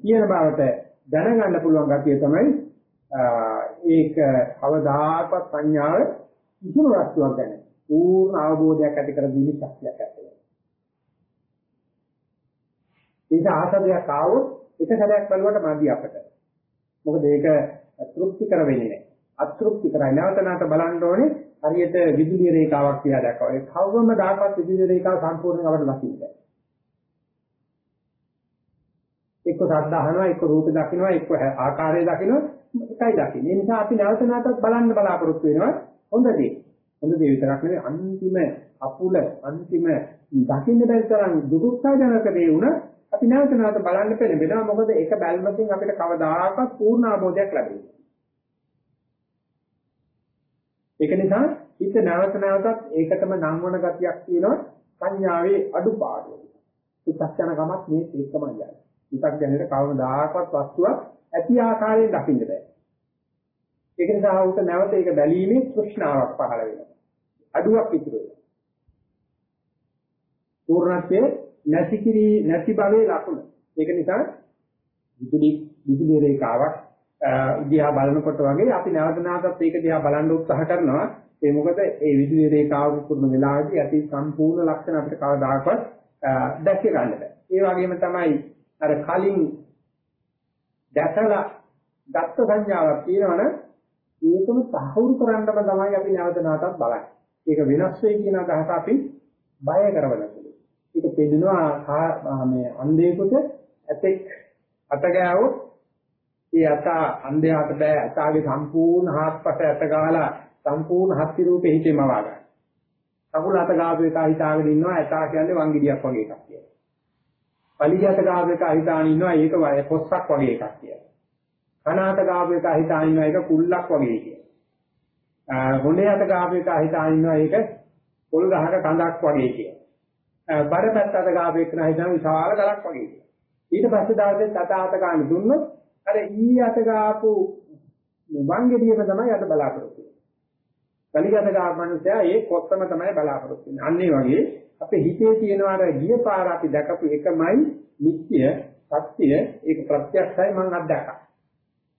කියන බවට දැනගන්න පුළුවන් ගතිය තමයි ඒක කවදාකවත් සංඥාව කිසිම වස්තුවක් ගැන පූර්ණ අවබෝධයක් ඇති කර දීමේ ශක්තියක් ඇති වෙනවා. ඒක ආසදයක් ආවොත් එක සැරයක් බලුවට මදි අපට. මොකද ඒක තෘප්ති කර වෙන්නේ නැහැ. අතෘප්ති කරයි. නැවත නැවත බලන්න ඕනේ හරියට විදුලි රේඛාවක් කියලා දැක්කවා. ඒ කවවම දාපත් විදුලි රේඛාව සම්පූර්ණයෙන් අපට දකින්න බැහැ. එක්ක ශබ්ද අහනවා, එක්ක රූප දකින්නවා, එක්ක ආකාරය දකින්නවා, එකයි දකින්නේ. ඒ නිසා අපි නැවත නැවතත් බලන්න බලාපොරොත්තු වෙනවා හොඳ දේ. හොඳ දේ විතරක් නෙවෙයි අන්තිම අපුල අන්තිම දකින්න බැරි තරම් දුරුත්සාහජනක දේ වුණ අපි නැවත නැවත බලන්න පෙළඹෙනවා. මොකද ඒක බැල්මකින් අපිට කවදාකවත් පූර්ණ ආબોධයක් ලැබෙන්නේ. ඒක නිසා හිත නැවත නැවතත් ඒකටම නම් වන ගතියක් තියෙනවා සංඥාවේ අඩුපාඩු. සුත්‍ත්‍යනකමක් මේ ඒකමයි යන්නේ. සුත්‍ත්‍යනේට කවමදාකවත් වස්තුවක් ඇති ආකාරයෙන් දකින්න බෑ. ඒක නිසා උට නැවත ඒක බැලීමේ තෘෂ්ණාවක් පහළ වෙනවා. අඩුවක් ඉතුරු වෙනවා. පූර්ණත්වයේ නැති කිරි නැති භවයේ ලකුණ. ඒක නිසා විදුලි විදුලි රේඛාවක් දිහා බලනකොට වගේ අපි නැවත නැවතත් ඒක දිහා බලන්න උත්සාහ කරනවා. ඒ මොකද ඒ විදුලි රේඛාව පුරුණ වෙලාවදී ඇති සම්පූර්ණ ලක්ෂණ අපිට කවදාකවත් දැක ගන්න බෑ. ඒ වගේම තමයි අර කලින් දැකලා දත්ත සංඥාවක් තියෙනවනේ ඒකම සාහවුරු කරන්නම තමයි අපි නැවත නැවතත් බලන්නේ. ඒක වෙනස් වෙයි කියන අදහස අපි බය කරවලා තියෙනවා. ඒක පෙන්නනවා මේ අන්ධයෙකුට ඇතෙක් අත ගෑවොත් ඒ අත අන්ධයාට බෑ අතගේ සම්පූර්ණ හත්පස ඇත ගාලා සම්පූර්ණ හත්ති රූපේ හිතේ මවා ගන්න. කකුල අත ගාපු එක හිතාගෙන ඉන්නවා ඇතා කියන්නේ වංගිඩියක් වගේ එකක් කියලා. පලියට ගාපු එක හිතාගෙන ඉන්නවා ඒක වය පොස්සක් වගේ එකක් කියලා. කනාත ගාපු එක හිතාගෙන ඉන්නවා ඒක කුල්ලක් වගේ කියලා. හොඬයට ගාපු එක හිතාගෙන ඉන්නවා ඒක පොල් ගහක කඳක් වගේ කියලා. බරපැත්තට ගාපු එක හිතාගෙන විශාල ගලක් වගේ කියලා. ඊට පස්සේ දවසේ තත අත ගන්න දුන්නොත් අර ඊ අත ගාපු වංගෙඩියම තමයි අද බලාපොරොත්තු වෙන්නේ. කලිගත ගාමනුසයා ඒ කොත්තම තමයි බලාපොරොත්තු වෙන්නේ. අන්න ඒ වගේ අපේ හිතේ තියෙනවා අර ගිය පාර අපි දැකපු එකමයි නිත්‍ය සත්‍ය ඒක ප්‍රත්‍යක්ෂයි මම අත්දැකා.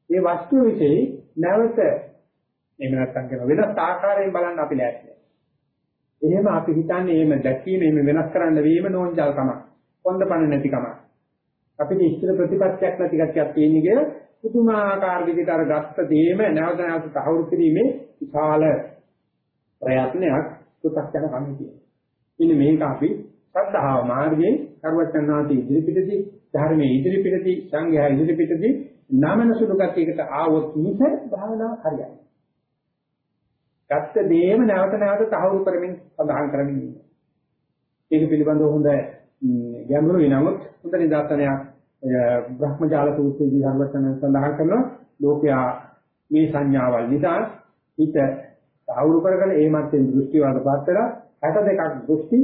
ඒ වස්තුව વિશે නැවත එහෙම නැත්නම් කියන වෙනස් ආකාරයෙන් බලන්න අපි ලෑස්ති. එහෙම අපි හිතන්නේ එහෙම දැකීම එහෙම වෙනස් කරන්න වීම නෝන්ජල්කමක්. කොන්දපණ නැතිකමක්. අපිට ඉස්තර ප්‍රතිපත්තියක් නැති කතියක් තියෙන කියලා පුදුමාකාර විදිහට අර ගත්ත දේම නැවත නැවත තහවුරු කිරීමේ විශාල ප්‍රයත්නයක් පු탁ජන කමිටිය. ඉන්නේ මේක අපි සද්ධාව මාර්ගයෙන් කරුවචනාති ඉදිරිපිටදී ධර්මයේ ඉදිරිපිටදී සංඝයා ඉදිරිපිටදී නාමන සුළු කතියකට ආවොත් මිස භාවනාව හරියන්නේ. ගත්ත දේම නැවත නැවත තහවුරු කරමින් සඳහන් කරමින් ඉන්නවා. ඒක පිළිබඳව හොඳ ගැඹුරුයි නමුත් හොඳ නිදර්ශනයක් බ්‍රහ්මජාල සූත්‍රයේදී සම්වර්තන සඳහන් කරනවා ලෝකයා මේ සංඥාවල් නිසා හිත සාහවුරු කරගෙන ඒ මැත්තේ දෘෂ්ටි වලපත් වෙලා 62ක් දෘෂ්ටි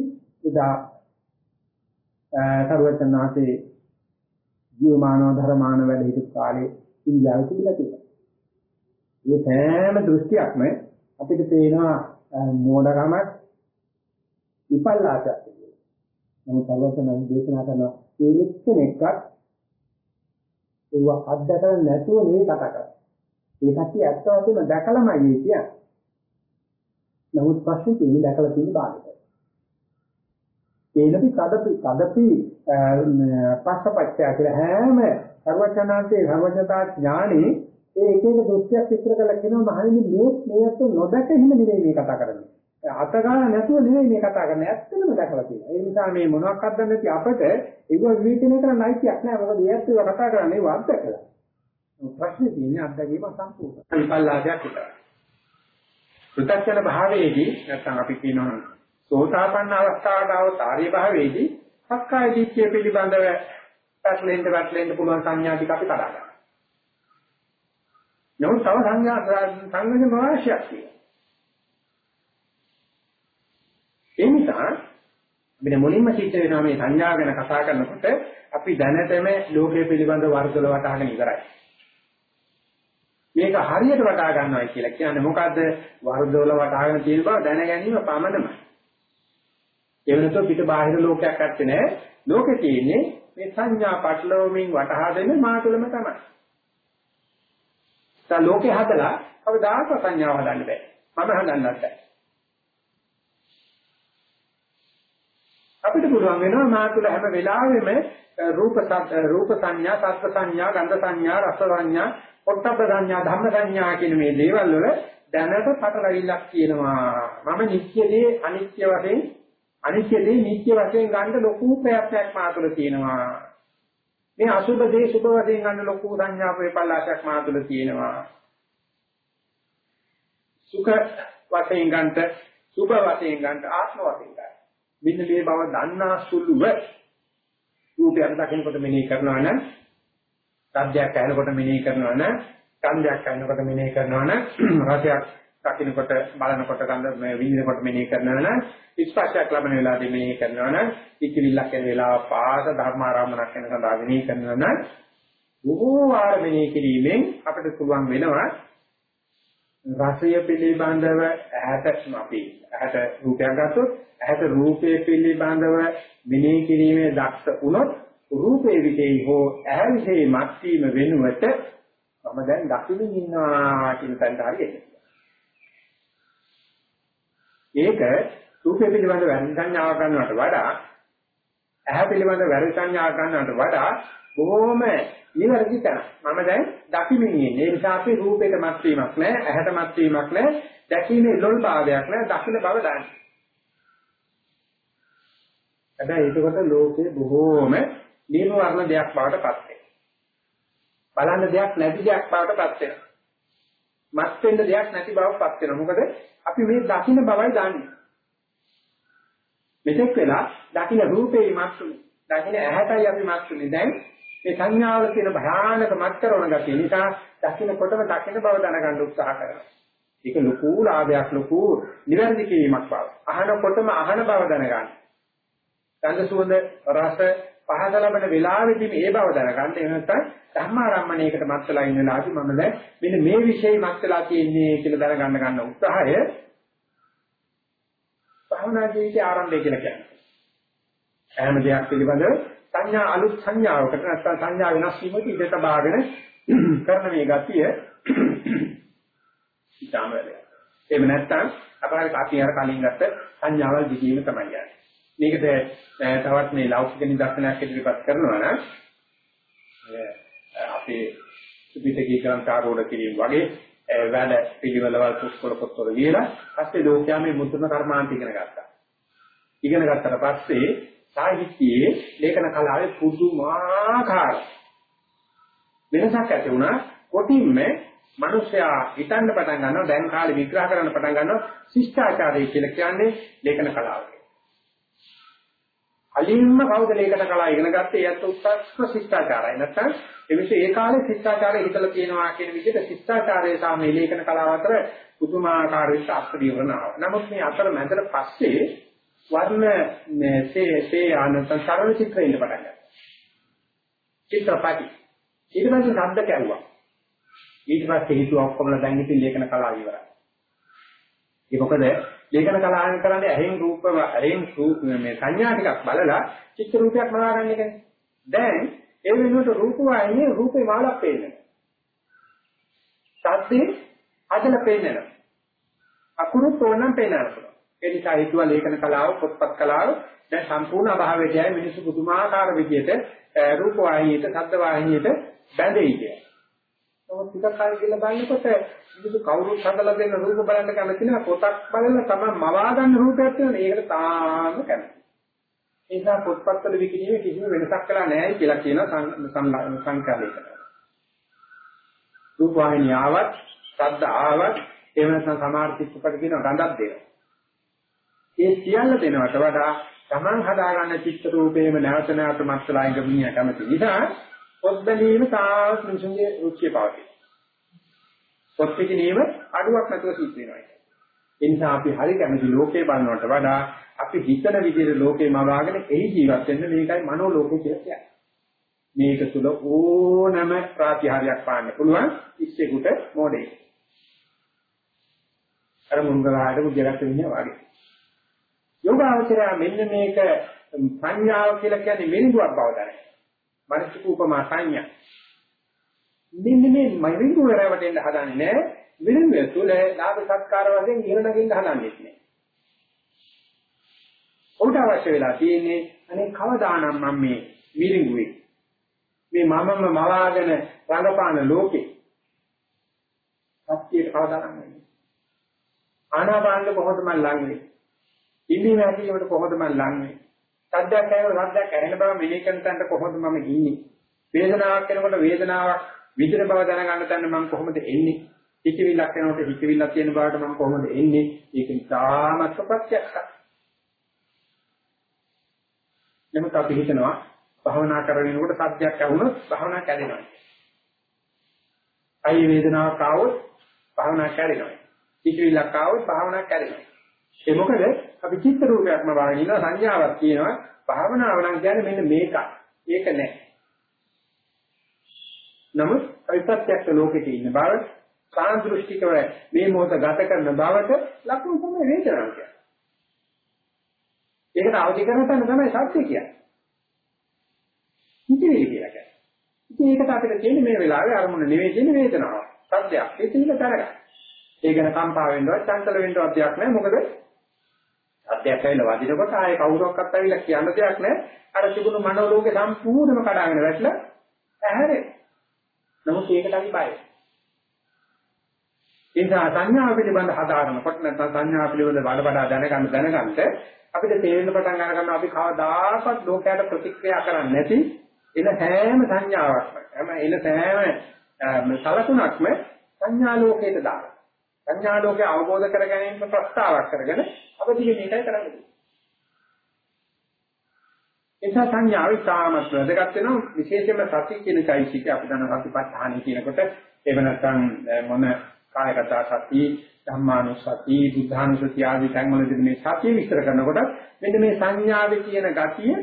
එදා සර්වචනාසේ ජීවමානව ධර්මාන වැඩ හිටපු කාලේ ඉන්දියාවේ තිබිලා තියෙනවා. මේ සෑම දෘෂ්ටියක්ම අපිට පේනවා මෝඩකමක් විපල්ලාසයක් කියලා. නමුත් සර්වචනාසේ දේශනා කරන ඒ එක්කෙනෙක්වත් ඒව අත්දැකලා නැතුව නෙවෙයි කතා කරන්නේ. ඒ කට්ටිය ඇත්ත වශයෙන්ම දැකලාමයි කියන්නේ. නමුත් ප්‍රශ්නේ තියෙන්නේ දැකලා තියෙන බාහිර. ඒනපි කදපි කදපි පස්සපච්චය කියලා හැම සර්වචනාන්තේ සර්වචතා ඥානේ ඒ එක එක දෘශ්‍යයක් විස්තර කරලා කියනවා මහණෙනි මේ මේකට නොදක හිම නෙවෙයි මේ කතා කරන්නේ. අත ගන්න නැතුව නෙවෙයි මේ කතා කරන්නේ. ඇත්තටම දැකලා තියෙනවා. ඒ නිසා මේ මොනවාක්වත් දන්නේ නැති අපට ඒව විවේචනය කරන්න අයිතියක් නැහැ. මොකද ඒ ඇත්තව කතා කරන්නේ වාද්ද කළා. ප්‍රශ්නේ තියෙන්නේ අත්දැකීම සම්පූර්ණ. විපල්ලාදයක් විතරයි. පෘථග්ජන භාවයේදී නැත්නම් අපි කියනවා සෝතාපන්න අවස්ථාවට આવත ආර්ය භාවයේදී සක්කාය දිට්ඨිය පිළිබඳව පැටලෙන්න පැටලෙන්න පුළුවන් සංඥා ටික අපි කඩා ගන්නවා. නමුත් තව සංඥා සංඥා අවශ්‍යයක් තියෙනවා. ඒ නිසා අපිට මුලින්ම සිද්ධ වෙනවා මේ සංඥා ගැන කතා කරනකොට අපි දැනටම ලෝකයේ පිළිබඳ වර්ගවල වටහාගෙන ඉවරයි. මේක හරියට වටහා ගන්නවා කියලා කියන්නේ මොකද්ද? වර්ගවල වටහාගෙන තියෙන බව දැන ගැනීම පමණමයි. ඒ වෙනතෝ පිට බාහිර ලෝකයක් ඇත්තේ නැහැ. ලෝකේ තියෙන්නේ මේ සංඥා පටලවමින් වටහා දෙන්නේ මා තුළම තමයි. දැන් ලෝකේ හදලා කවදාක සංඥාව හදන්න බෑ. මම හදන්නත් බෑ. අපිට පුළුවන් වෙනවා මා තුළ හැම වෙලාවෙම රූප රූප සංඥා, සත්ත්ව සංඥා, ගන්ධ සංඥා, රස සංඥා, පොට්ටබ්බ සංඥා, ධම්ම සංඥා කියන මේ දේවල් වල දැනට පටලවිල්ලක් තියෙනවා. මම නිත්‍ය දේ අනිත්‍ය වශයෙන් අනිත්‍ය දේ නිත්‍ය වශයෙන් ගන්න ලොකු ප්‍රයත්නයක් මා තුළ තියෙනවා. මේ අසුබ දේ සුබ වශයෙන් ගන්න ලොකු සංඥා ප්‍රේපල්ලාශයක් මා තුළ තියෙනවා. සුඛ වශයෙන් ගන්නට සුබ වශයෙන් ගන්නට ආත්ම වශයෙන් ගන්න. මෙන්න මේ බව දන්නා සුළුව රූපයක් දකිනකොට මෙනෙහි කරනවා නම් සද්දයක් ඇහෙනකොට මෙනෙහි කරනවා නම් ගන්ධයක් ඇහෙනකොට මෙනෙහි කරනවා නම් රසයක් දකින්නකොට බලනකොට ගඳ මේ විඳිනකොට මෙනෙහි කරනවා නම් ස්පර්ශයක් ලබන වෙලාවදී මෙනෙහි කරනවා නම් ඉකිලිල්ලක් වෙන වෙලාව පාස ධර්මාරාමණක් වෙන සඳහා මෙනෙහි කරනවා නම් බොහෝ වාර මෙනෙහි කිරීමෙන් අපිට පුළුවන් වෙනවා රසය පිළිබඳව ඇහැට අපි ඇහැට රූපයක් ගත්තොත් ඇහැට රූපය පිළිබඳව මෙනෙහි කිරීමේ දක්ෂ වුණොත් රූපේ විදේ හෝ ඇහැ විදේ මැක්සීම වෙනුවට මම දැන් දකින්න ඉන්නවා කියන තැනට හරියට. ඒක රූපේ පිළිබඳ වැරදි සංඥාව ගන්නවට වඩා ඇහැ පිළිබඳ වැරදි සංඥාව ගන්නවට වඩා බොහොම නිවැරදි තැන. මම දැන් දකිමින් ඉන්නේ. ඒ නිසා අපි රූපයට මත් වීමක් නැහැ, ඇහැට මත් වීමක් නැහැ, දැකීමේ ලොල් භාවයක් නැහැ, දකින්න බව දන්නේ. හැබැයි ඒකකොට ලෝකේ බොහෝම නිර්වර්ණ දෙයක් බවට පත් වෙනවා. බලන්න දෙයක් නැති දෙයක් බවට පත් වෙනවා. මත් වෙන්න දෙයක් නැති බවට පත් වෙනවා. මොකද අපි මේ දකින්න බවයි දන්නේ. මෙතෙක් වෙලා දකින්න රූපේ මත්ුනේ. දකින්න ඇහැටයි අපි මත්ුනේ. දැන් මේ සංඥාවල තියෙන භයානක මත්තරවන ගතිය නිසා දකින්නකොටම දකින්න බව දැනගන්න උත්සාහ කරනවා. ඒක ලොකු ලාභයක් ලොකු නිවැරදි කිරීමක් බව. අහනකොටම අහන බව දැනගන්න. ගන්ධ සුවඳ රස පහස ලබන වෙලාවෙදී මේ බව දැනගන්න. එහෙම නැත්නම් ධර්මාරම්මණයකට මත්ලා ඉන්න වෙලාවදී මම දැන් මෙන්න මේ વિષයේ මත්ලා තියෙන්නේ කියලා දැනගන්න ගන්න උත්සාහය භවනා ජීවිතයේ ආරම්භය කියලා කියන්නේ. හැම දෙයක් පිළිබඳව සංඥා අලුත් සංඥාවකට නැත්නම් සංඥා වෙනස් වීමට ඉඩ තබාගෙන කරන මේ ගතිය ඉතාම වැදගත්. එහෙම නැත්නම් අපහාරක අපි අර කලින් ගත්ත සංඥාවල් දිගීම තමයි යන්නේ. මේකට තවත් මේ ලෞකික නිදර්ශනයක් ඉදිරිපත් කරනවා නම් අපේ පිටකී ග්‍රන්ථාරෝණ කිරීම වගේ වැඩ පිළිවෙලවල් පුස්කොළ පොත්වල ලියලා පස්සේ ලෝකයා මේ මුද්‍රණ කර්මාන්ත ඉගෙන ගත්තා. ඉගෙන ගත්තට පස්සේ සාහිත්‍යයේ ලේඛන කලාවේ පුදුමාකාර වෙනසක් ඇති වුණා. කොටින්ම මිනිස්සයා හිතන්න පටන් ගන්නවා දැන් කාලේ විග්‍රහ කරන්න පටන් ගන්නවා ශිෂ්ටාචාරය කියලා කියන්නේ ලේඛන කලාවට. අලින්ම කවුද ලේඛන කලාව ඉගෙන ගත්තේ ඒත් උත්සාහ ශිෂ්ටාචාරයි නැත්නම් එවිට ඒ කාලේ ශිෂ්ටාචාරය හිතලා තියෙනවා කියන විදිහට ශිෂ්ටාචාරය සහ මේ ලේඛන කලාව අතර පුදුමාකාර විශ්වාස විවරණාව. නමුත් මේ අතර මැදට පස්සේ වර්ණ මේ සේ ආනන්ත සරල චිත්‍ර ඉන්න පටන් ගත්තා. චිත්‍රපටි. ඊට පස්සේ ශබ්ද කැවුවා. ඊට පස්සේ හිතුවා ඔක්කොම දැන් ඉතින් ලේඛන කලාව ඉවරයි. ඒ මොකද ලේඛන කලාවෙන් කරන්නේ ඇහෙන් රූප ඇහෙන් මේ සංඥා ටිකක් බලලා චිත්‍ර රූපයක් මවා ගන්න එකනේ. දැන් ඒ වෙනුවට රූප වාහිනිය රූපේ මාලක් පේන්නේ. සද්දේ අදල පේන්නේ. අකුරු තෝරනම් පේනවා. ඒ නිසා හිතුවා ලේඛන කලාව පොත්පත් කලාව දැන් සම්පූර්ණ අභාවයට යයි මිනිස්සු පුදුමාකාර විදියට රූප වාහිනියට ශබ්ද වාහිනියට බැඳෙයි කියලා. නමුත් ටිකක් කාලෙ ගිහලා බලනකොට මිනිස්සු කවුරුත් හදලා දෙන්න රූප බලන්න කැමති නෑ පොතක් බලලා තමයි මවා ගන්න රූපයක් තියෙනවා ඒකට තාම කැමති. ඒ නිසා පොත්පත්වල විකිණීමේ කිසිම වෙනසක් කළා නෑයි කියලා කියන සංකල්පයකට. රූප වාහිනිය ආවත්, ශබ්ද ආවත්, එහෙම නැත්නම් සමහර චිත්තපට කියන ගඳක් දෙනවා. ඒ සියල්ල දෙනවට වඩා Taman හදාගන්න චිත්ත රූපේම නැවත නැවත මත්ලා ඉඳමිය කැමති නිසා පොත් බැලීම තාම මිනිසුන්ගේ රුචිය පවතී. පොත් පිටිනීම අඩුවක් නැතුව සිද්ධ වෙනවා. ඒ නිසා අපි හරි කැමති ලෝකේ බලනවට වඩා අපි හිතන විදිහට ලෝකේ මවාගෙන එහි ජීවත් වෙන්න මේකයි මනෝ ලෝකේ කියලා කියන්නේ. මේක තුල ඕනම ප්‍රාතිහාර්යයක් පාන්න පුළුවන් ඉස්සෙකුට මොඩේ. අර මුංගලහාට මුජලක් වෙන්නේ වගේ. යෝගාවචරය මෙන්න මේක සංඥාව කියලා කියන්නේ මෙලිඟුවක් බව දැනගන්න. මනසික උපමා සංඥා. මෙන්න මේ මරිඟු වරවටෙන් හදන්නේ නැහැ. මෙලිඟුව තුළ ලාභ සත්කාර වශයෙන් ඉරණකින් හදන්නේ නැහැ. උන්ට අවශ්‍ය වෙලා තියෙන්නේ අනේ කවදානම් මම මේ මිරිඟුවේ මේ මමම මවාගෙන රඟපාන ලෝකේ සත්‍යයට කවදානම් වෙන්නේ ආනාපානෙ කොහොමද මම ලඟ වෙන්නේ ඉන්නේ නැතිවට කොහොමද මම ලං වෙන්නේ? සද්දයක් ඇහෙනකොට සද්දයක් ඇහෙන බව මෙනෙහි කරන තැනට කොහොමද මම ඉන්නේ? වේදනාවක් එනකොට වේදනාවක් විඳින බව දැනගන්න තැන මම කොහොමද එන්නේ? හිතවිල්ලක් එනකොට හිතවිල්ලක් තියෙන බවට මම කොහොමද එන්නේ? ඒක ඉතාමත් ප්‍රත්‍යක්ෂයි. එමත් අපි හිතනවා භවනා කරගෙනකොට සද්දයක් ඇහුනොත් භවනා කැඩෙනවා. අයි වේදනාවක් ආවොත් භවනා කැඩෙනවා. හිතවිල්ලක් ආවොත් භවනා කැඩෙනවා. ඒ මොකද අපි චිත්ත රූපයක්ම වාගෙන ඉන්න සංඥාවක් කියනවා භාවනාව නම් කියන්නේ මෙන්න මේක. ඒක නෑ. නමුත් අවිපත්‍යක්ෂ ලෝකෙක ඉන්න බව සාන්දෘෂ්ටිකව මේ මොහොත ගත කරන බවට ලකුණු තමයි වේදනාව කියන්නේ. ඒකට අවදි කරන තැන තමයි සත්‍ය කියන්නේ. හිතවිලි කියලා කියන්නේ. ඉතින් ඒකට අපිට තියෙන්නේ මේ වෙලාවේ අරමුණ නෙවෙයි තියෙන වේදනාව. සත්‍යයක්. ඒක ඉන්න තරග. ඒ ගැන කම්පා වෙන්නවත් චංචල වෙන්නවත් දෙයක් නැහැ. මොකද සත්‍යයක් ඇවිල්ලා වදිනකොට ආයේ කවුරක්වත් ඇවිල්ලා කියන්න දෙයක් නැහැ. අර තිබුණු මනෝලෝකේ සම්පූර්ණයෙන්ම කඩාගෙන වැටලා ඇහැරේ. නමුත් ඒකට අපි බයයි. ඒ නිසා සංඥාව පිළිබඳ හදාරනකොට නැත්නම් සංඥාව පිළිබඳ වඩ වඩා දැනගන්න දැනගන්න අපිට තේරෙන පටන් ගන්න අපි කවදාකවත් ලෝකයට ප්‍රතික්‍රියා කරන්නේ නැති එන හැම සංඥාවක්ම හැම එන හැම සලකුණක්ම සංඥා ලෝකයට දානවා. සංඥා ලෝකේ අවබෝධ කර ගැනීම ප්‍රස්තාවක් කරගෙන අවදි වෙන එකයි කරන්නේ. එසා සංඥාව ඉතාමත් වැදගත් වෙනවා විශේෂයෙන්ම සති කියන চৈতසික අපි දන්න සතිපට්ඨාන කියනකොට එහෙම නැත්නම් මොන කායගත සති ධම්මානුසති බුද්ධානුසති ආදී සංවලදී මේ සතිය විස්තර කරනකොට මෙන්න මේ සංඥාවේ තියෙන ගතිය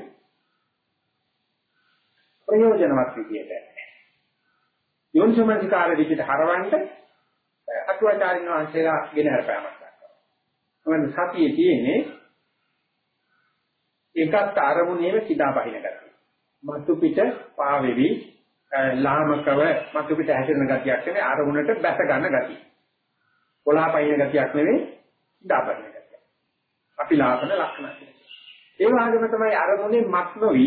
ප්‍රයෝජනවත් විදියට යෝනිසමනිකාර විදිහට හරවන්න අටුවාචාරින් වහන්සේලා ගෙන හරපෑමක් දක්වනවා. මොකද සතියේ තියෙන්නේ ඒකත් අරමුණේම සිතා බහින ගතිය. මතු පිට පාවෙවි ලාමකව මතු පිට හැසිරෙන ගතියක් නෙවෙයි අරමුණට බැස ගන්න ගතිය. කොලාපයින ගතියක් නෙවෙයි සිතා බහින ගතිය. අපි ලාපන ලක්ෂණ. ඒ වගේම තමයි අරමුණේ මත් නොවි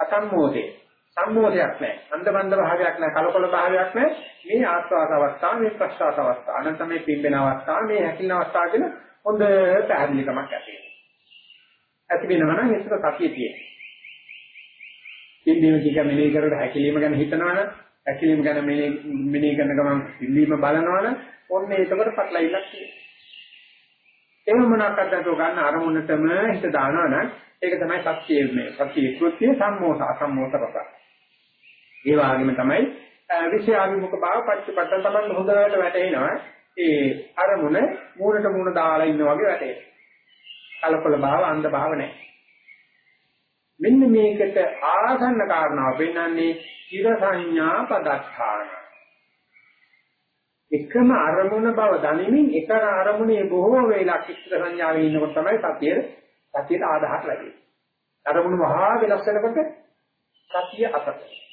අසම්මෝධේ සම්මෝධයක් නැහැ. අන්දමන්ද භාවයක් නැහැ. කලකොල භාවයක් නැහැ. මේ ආස්වාද අවස්ථාව, මේ ප්‍රසආස අවස්ථාව, අනන්ත මේ පිම්බෙන අවස්ථාව, මේ හැකින අවස්ථාව කියන හොඳ පැහැදිලිකමක් ඇති වෙනවා. ඇති වෙනවා නම් ඒකට සතිය තියෙනවා. පිම්බීම කික මෙනෙහි කරලා හැකිලිම ගැන හිතනවනම්, හැකිලිම ගැන මෙනෙහි කරන ගමන් පිම්බීම බලනවනම් ඔන්න ඒකකට පටලවිලක් තියෙනවා. එහෙම මොනක්වත් නැතුව ගන්න අරමුණටම හිත දානවා නම් ඒක තමයි සත්‍යයේ මේ සත්‍යයේ කෘත්‍ය සම්මෝස අසම්මෝස රස. ඒ වගේම තමයි විෂයාභිමුඛ භාව පච්චපට්ඨ තමයි හොඳට වැටෙනවා. ඒ අරමුණ මූණට මූණ දාලා ඉන්න වගේ වැටෙනවා. කලකොල භාව අන්ධ භාව නැහැ. මෙන්න මේකට ආසන්න කාරණාව පෙන්වන්නේ චිර සංඥා පදස්ථාන. එකම අරමුණ බව දනිමින් එක අරමුණේ බොහෝ වේලා චිත්ත සංඥාවේ ඉන්නකොට තමයි සතිය සතියට ආධාර ලැබෙන්නේ. අරමුණ මහා වෙනස් වෙනකොට සතිය අතට.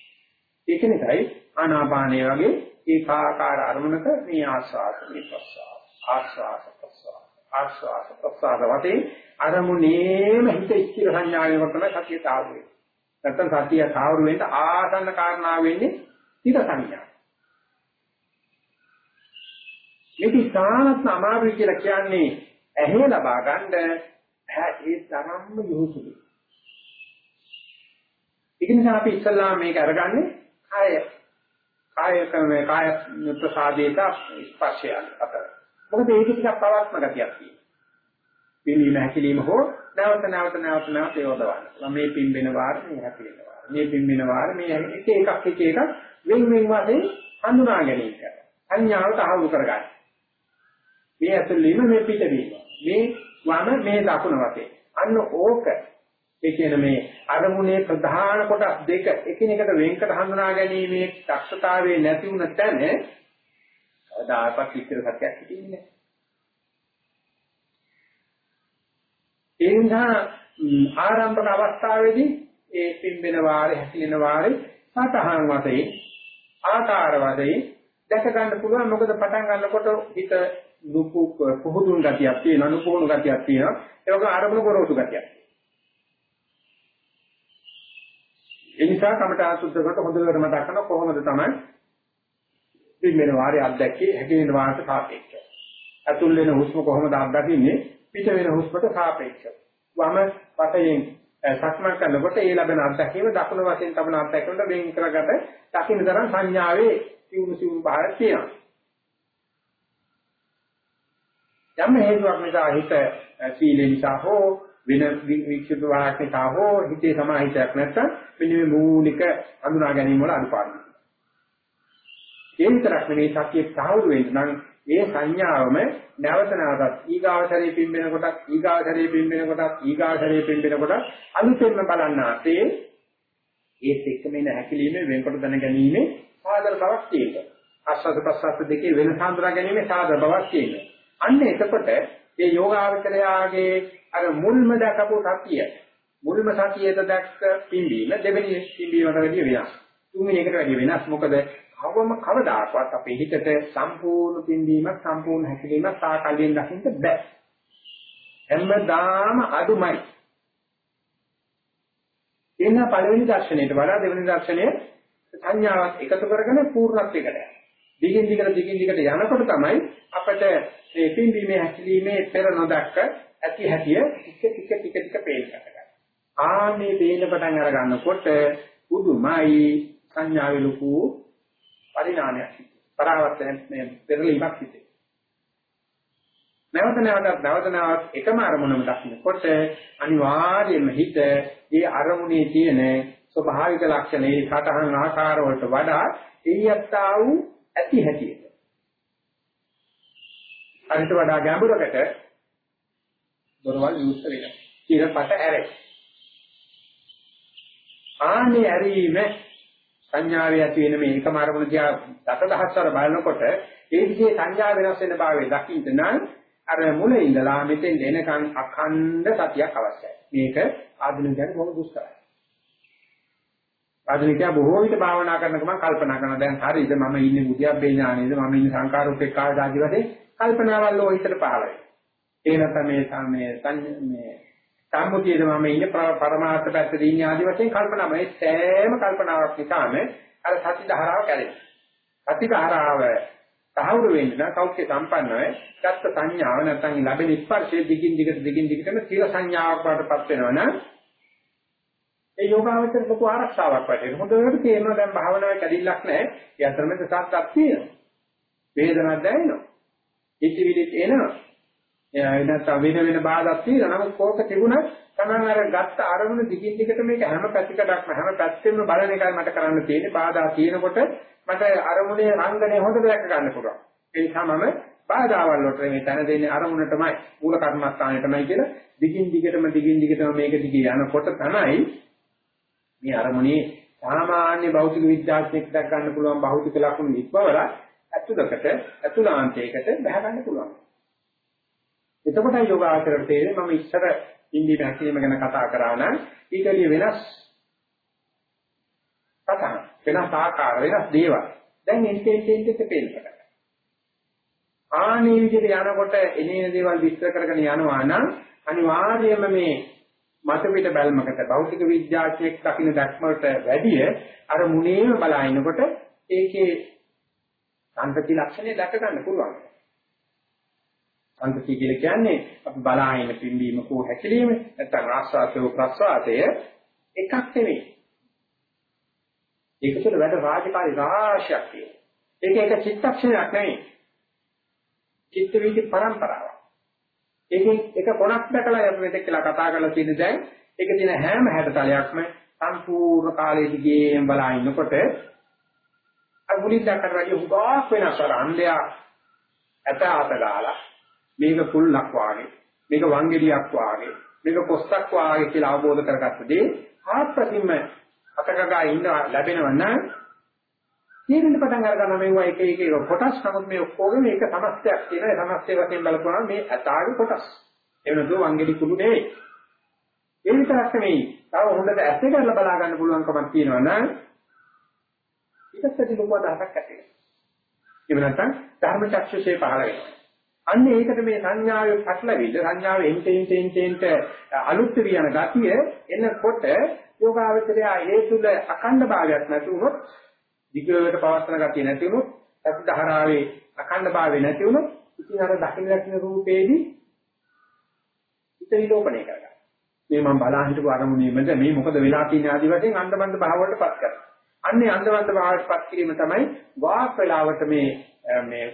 ඒක නිසායි ආනාපානය වගේ ඒකාකාර අරමුණක මේ ආස්වාද මේ ප්‍රසආස ආස්වාද ප්‍රසආස ආස්වාද ප්‍රසආස වතේ අරමුණේම හිත ඉස්තිර සංඥාවෙන් තමයි සතිය තාවු වෙන්නේ. නැත්තම් සතිය තාවු වෙන්න ආසන්න කාරණා වෙන්නේ හිත සංඥා. මේක ඉතාමත් අමාරුයි කියලා කියන්නේ ඇහි ලබා ගන්න ඒ තරම්ම යොහුසුලි. ඒක නිසා අපි ඉස්සල්ලාම මේක අරගන්නේ කාය කාය කර්මය කාය ප්‍රසාදේට ස්පර්ශය අතර. මොකද ඒක ටිකක් පවත්ම ගතියක් තියෙනවා. පිළිම හැකිලිම හෝ නැවත නැවත නැවත නැවත යොදවන්න. මේ පිම්බෙන වාර මේ හැකිලෙන වාර. මේ පිම්බෙන වාර මේ එක එකක් එක එකක් වෙන වෙන වශයෙන් හඳුනා ගැනීම කරනවා. සංඥාව තහවුරු කරගන්න. මේ ඇතුළේම මේ පිටවීම. මේ වම මේ දකුණ වශයෙන්. අන්න ඕක ඒ කියන මේ අරමුණේ ප්‍රධාන කොටස් දෙක එකිනෙකට වෙන්කර හඳුනා ගැනීමේ දක්ෂතාවයේ නැති වුණ තැන කවදාකවත් විතර සත්‍යයක් හිතෙන්නේ නැහැ. ඒ නිසා ආරම්භක අවස්ථාවේදී ඒ පිම්බෙන වාරේ හැකිලෙන වාරේ සතහන් වශයෙන් ආකාර වශයෙන් දැක ගන්න පුළුවන්. මොකද පටන් ගන්නකොට හිත දුපු පුහුදුන් ගතියක් තියෙනවා නුපුහුණු ගතියක් තියෙනවා. ඒ වගේ අරමුණු ගොරෝසු ගතියක්. ඒ නිසා කමඨා සුද්ධ කොට හොඳට මතක් කරන කොහොමද තමයි පිම්බෙන වාරේ අත්දැකේ හැකිලෙන වාරට සාපේක්ෂව අතුල් වෙන හුස්ම කොහොමද අත්දකින්නේ පිට වෙන හුස්මට සාපේක්ෂව. වම පතයෙන් සක්මන් කරනකොට ඒ ලැබෙන අත්දැකීම දකුණු වශයෙන් තබන අත්දැකීමට වෙන් කරගත දකින්න තරම් සංඥාවේ සිවුණු සිවුණු බාහිර තියෙනවා. යම් හේතුවක් නිසා හිත සීලෙ නිසා හෝ වෙන වික්ෂිප්ත වාහක නිසා හෝ හිතේ සමාහිතයක් නැත්නම් මෙන්න මේ මූලික හඳුනා ගැනීම වල අනුපාඩු. ඒ විතරක් නෙවෙයි සතියේ සාහවුරු වෙන්න නම් ඒ සංඥාවම නැවත නැවතත් ඊගාවතරේ පිම්බෙන කොටත් ඊගාවතරේ පිම්බෙන කොටත් ඊගාවතරේ පිම්බෙන කොටත් අලුතෙන්ම බලන්නාසේ ඒත් එක්කම එන හැකිලිමේ වෙන්කොට දැන ගැනීම සාදර බවක් තියෙනවා. ආස්වාද ප්‍රසආස දෙකේ වෙනස හඳුනා ගැනීම සාදර බවක් තියෙනවා. අන්න එතකොට මේ යෝගාවචරයාගේ අර මුල්ම දකපු සතිය මුල්ම සතියේද දැක්ක පිම්බීම දෙවෙනි පිම්බීමට වැඩිය වෙනස්. තුන්වෙනි එකට වැඩිය වෙනස්. මොකද කවම කවදාකවත් අපේ හිතට සම්පූර්ණ පින්දීමක් සම්පූර්ණ හැකිලීමක් සාකල්යෙන් දකින්න බෑ. හැමදාම අදුමයි. එන්න පළවෙනි දර්ශනයට වඩා දෙවෙනි දර්ශනය සංඥාවක් එකතු කරගෙන පූර්ණත්වයකට යනවා. දිගින් දිගට දිගින් දිගට යනකොට තමයි අපිට මේ පින්දීමේ හැකිලීමේ පෙර නොදක්ක ඇති හැටිය ටික ටික ටික ටික පේන්න ගන්නවා. ආන්නේ පේන පටන් අර ගන්නකොට උදුමයි සංඥාවේ ලොකු පරිණාමයක් පරාවර්තනයක් මේ පෙරලීමක් සිදුවේ. නැවත නැවතත් නැවත නැවත එකම අරමුණම දකින්නකොට අනිවාර්යයෙන්ම හිත ඒ අරමුණේ තියෙන ස්වභාවික ලක්ෂණේ සටහන් ආකාර වලට වඩා එයත්තා වූ ඇති හැටියට. අනිත් වඩා ගැඹුරකට දොරවල් යොමු වෙනවා. ඊටපට ඇරේ. ආනේ ඇරීම සංඥාවේ ඇති වෙන මේ එකම අරමුණ දිහා දසදහස්වර බලනකොට ඒ විදිහේ සංඥා වෙනස් වෙන භාවයේ දකින්න නම් අර මුල ඉඳලා මෙතෙන් එනකන් අඛණ්ඩ සතියක් අවශ්‍යයි. මේක ආධුනිකයන්ට බොහොම දුෂ්කරයි. ආධුනිකයා බොහෝ විට භාවනා කරනකම කල්පනා කරනවා දැන් හරිද මම ඉන්නේ මුදියබ්බේ ඥානේද මම ඉන්නේ සංකාරෝපේක්ඛා දාගි වශයෙන් කල්පනාවල් ඔය හිතට පහළ වෙනවා. ඒ නැත්නම් මේ මේ සම්මුතියද මම ඉන්නේ පරමාර්ථ පැත්තේ ඉන්නේ ආදි වශයෙන් කල්පනා මේ සෑම කල්පනාවක් නිසාම අර සති ධාරාව කැඩෙනවා. සති ධාරාව තහවුරු වෙන්න නම් කෞෂ්‍ය සම්පන්නව ගත්ත සංඥාව නැත්නම් ලැබෙන ස්පර්ශයේ දිගින් දිගට දිගින් දිගටම සීල සංඥාවක් වඩටපත් වෙනවනම් ඒ යෝගාවචර ලොකු ආරක්ෂාවක් වටේ. හොඳට තේරෙනවා දැන් භාවනාවේ කැඩිල්ලක් නැහැ. ඒ අතරමැද සාත්තක් තියෙනවා. වේදනාවක් දැනෙනවා. ඉතිවිලිත් එනවා. නැත්නම් වෙන වෙන බාධාක් තියෙනවා. නමුත් කෝක තිබුණත් තමයි අර ගත්ත අරමුණ දිගින් දිගට මේක හැම පැතිකඩක්ම හැම පැත්තෙම බලන එකයි මට කරන්න තියෙන්නේ. බාධා තියෙනකොට මට අරමුණේ රංගනය හොඳට දැක ගන්න පුළුවන්. ඒ නිසා මම බාධාවල් වලට මේ තන දෙන්නේ අරමුණටමයි මූල කර්මස්ථානෙටමයි කියලා දිගින් දිගටම දිගින් දිගටම මේක දිගේ යනකොට තමයි මේ අරමුණේ සාමාන්‍ය භෞතික විද්‍යාඥයෙක් දක් ගන්න පුළුවන් භෞතික ලක්ෂණ ඉක්මවලා අතුලකට අතුලාන්තයකට බහ ගන්න පුළුවන්. එතකොටයි යෝගාචරයට තේරෙන්නේ මම ඉස්සර ඉන්දිය හැකීම ගැන කතා කරා නම් ඊටලිය වෙනස් කතා වෙනස් ආකාර වෙනස් දේවල්. දැන් එන්ටෙන් ටෙන්ට තේරෙන්න ආනේ විදිහට යනකොට එනේන දේවල් විස්තර කරගෙන යනවා නම් අනිවාර්යයෙන්ම මේ මත පිට බැල්මකට භෞතික විද්‍යාඥයෙක් දකින්න දැක්මකට වැඩිය අර මුනේම බලනකොට ඒකේ සංකති ලක්ෂණය දැක ගන්න පුළුවන්. සංකති කියලා කියන්නේ අපි බලාගෙන පිම්බීම කෝ හැකිලිම නැත්නම් ආස්වාදයේ ප්‍රස්වාදය එකක් නෙවෙයි. ඒක තුළ වැඩ රාජකාරී රාශියක් තියෙනවා. ඒක එක චිත්තක්ෂණයක් නෙවෙයි. චිත්ත වීති පරම්පරාවක්. ඒකෙන් එක කොනක් දැකලා අපි මෙතෙක් කියලා කතා කරලා තියෙන දැන් ඒක දින හැම හැඩතලයක්ම සම්පූර්ණ කාලයේ දිගේම බලා ඉන්නකොට අර මුලින් දැක්කට වැඩිය හුඟක් වෙනස් අර අන්ධයා ඇත අත ගාලා මේක කුල්ලක් වාගේ මේක වංගෙඩියක් වාගේ මේක පොස්සක් වාගේ කියලා අවබෝධ කරගත්ත දේ ආත්පතින්ම අතකගා ඉන්න ලැබෙනව නම් තේරෙන්න පටන් අර ගන්න මේවා එක එක එක කොටස්. නමුත් මේ ඔක්කොගේම එක සමස්තයක් තියෙන ඒ සමස්තය වශයෙන් බලපුවම මේ අතාගේ කොටස්. ඒ වෙනතු වංගෙඩි කුළු නෙවෙයි. ඒ විතරක් නෙවෙයි. තව හොඳට ඇස් දෙකලා බලා ගන්න පුළුවන්කමක් තියෙනවා නම් ඊටත් ලොකු අදහසක් ඇති වෙනවා ඒ නැත්නම් ධර්ම චක්ෂුෂේ පහළ වෙනවා අන්න ඒකට මේ සංඥාවේ පැටලවිල්ල සංඥාවේ එන්ටෙන් ටෙන් ටෙන්ට අලුත් වියන ගතිය එනකොට යෝගාවචරය ඒ තුල අඛණ්ඩ භාවයක් නැති වුණොත් දිගට පවත්වන ගතිය නැති වුණොත් සති ධාරාවේ අඛණ්ඩ භාවය නැති වුණොත් ඉතින් අර දකින්න දකින්න රූපේදී හිත විලෝපණය කරගන්න. මේ මම බලා හිටපු අරමුණේමද මේ මොකද වෙලා තියෙන ආදි වශයෙන් අන්දමන්ද භාවවලටපත් කරනවා. අන්නේ අන්දමන්ද භාවවලටපත් කිරීම තමයි වාක් වේලාවට මේ මේ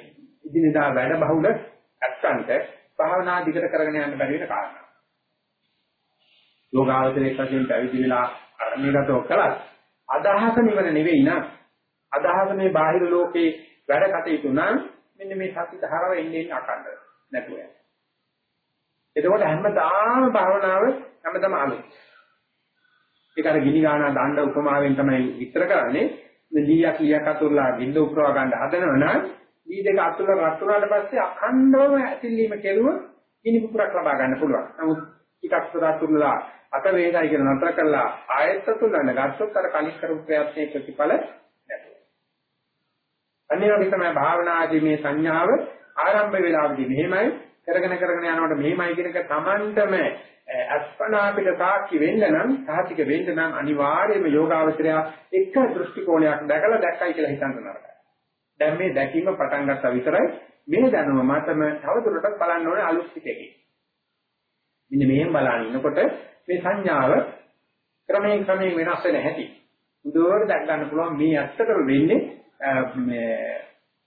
ඉදිනදා වැඩ බහුල ඇත්තන්ට භාවනා දිගට කරගෙන යන්න බැරි වෙන කාරණා. යෝගාවචරයේ වශයෙන් පැවිදි වෙලා අරණියගතව කළත් අදහස නිවන නෙවෙයි නා අදහස මේ බාහිර ලෝකේ වැඩ කටයුතු නම් මෙන්න මේ සත්‍ය ධාරාව එන්නේ අකණ්ඩ නැතුව යනවා. එතකොට හැමදාම භාවනාව හැමදාම අලුත්. ඒක අර ගිනි ගාන දණ්ඩ උපමාවෙන් තමයි විස්තර කරන්නේ. මේ ලීයක් ලීයක් අතුරලා ගින්න උපරව ගන්න හදනවනම් ලී දෙක අතුරලා රත් වුණාට පස්සේ අඛණ්ඩවම ඇතිලීම කෙරුව ගිනි පුපුරක් ලබා ගන්න පුළුවන්. නමුත් ටිකක් අතුරලා අත වේදයි කියලා නතර කළා ආයෙත් අතුරන්න ගත්තොත් අර කලින් කරපු ප්‍රයත්නයේ ප්‍රතිඵල අනිත් වගේ තමයි භාවනාදී මේ සංඥාව ආරම්භ වෙලාවදී මෙහෙමයි කරගෙන කරගෙන යනකොට මෙහෙමයි කියන එක Tamanටම අස්පනා අපිට සාක්ෂි වෙන්න නම් සාහිතික වෙන්න නම් අනිවාර්යයෙන්ම යෝගාවචරය එක දෘෂ්ටි කෝණයක් දැකලා දැක්කයි කියලා හිතන්න නරකයි. දැන් මේ දැකීම පටන් ගත්තා විතරයි මේ දැනුම මතම තවදුරටත් බලන්න ඕනේ අලුත් පිටකේ. මෙන්න මෙහෙම බලන ඉන්නකොට මේ සංඥාව ක්‍රමයෙන් ක්‍රමයෙන් වෙනස් වෙන හැටි. උදේට දැක් ගන්න පුළුවන් මේ ඇත්තටම වෙන්නේ මේ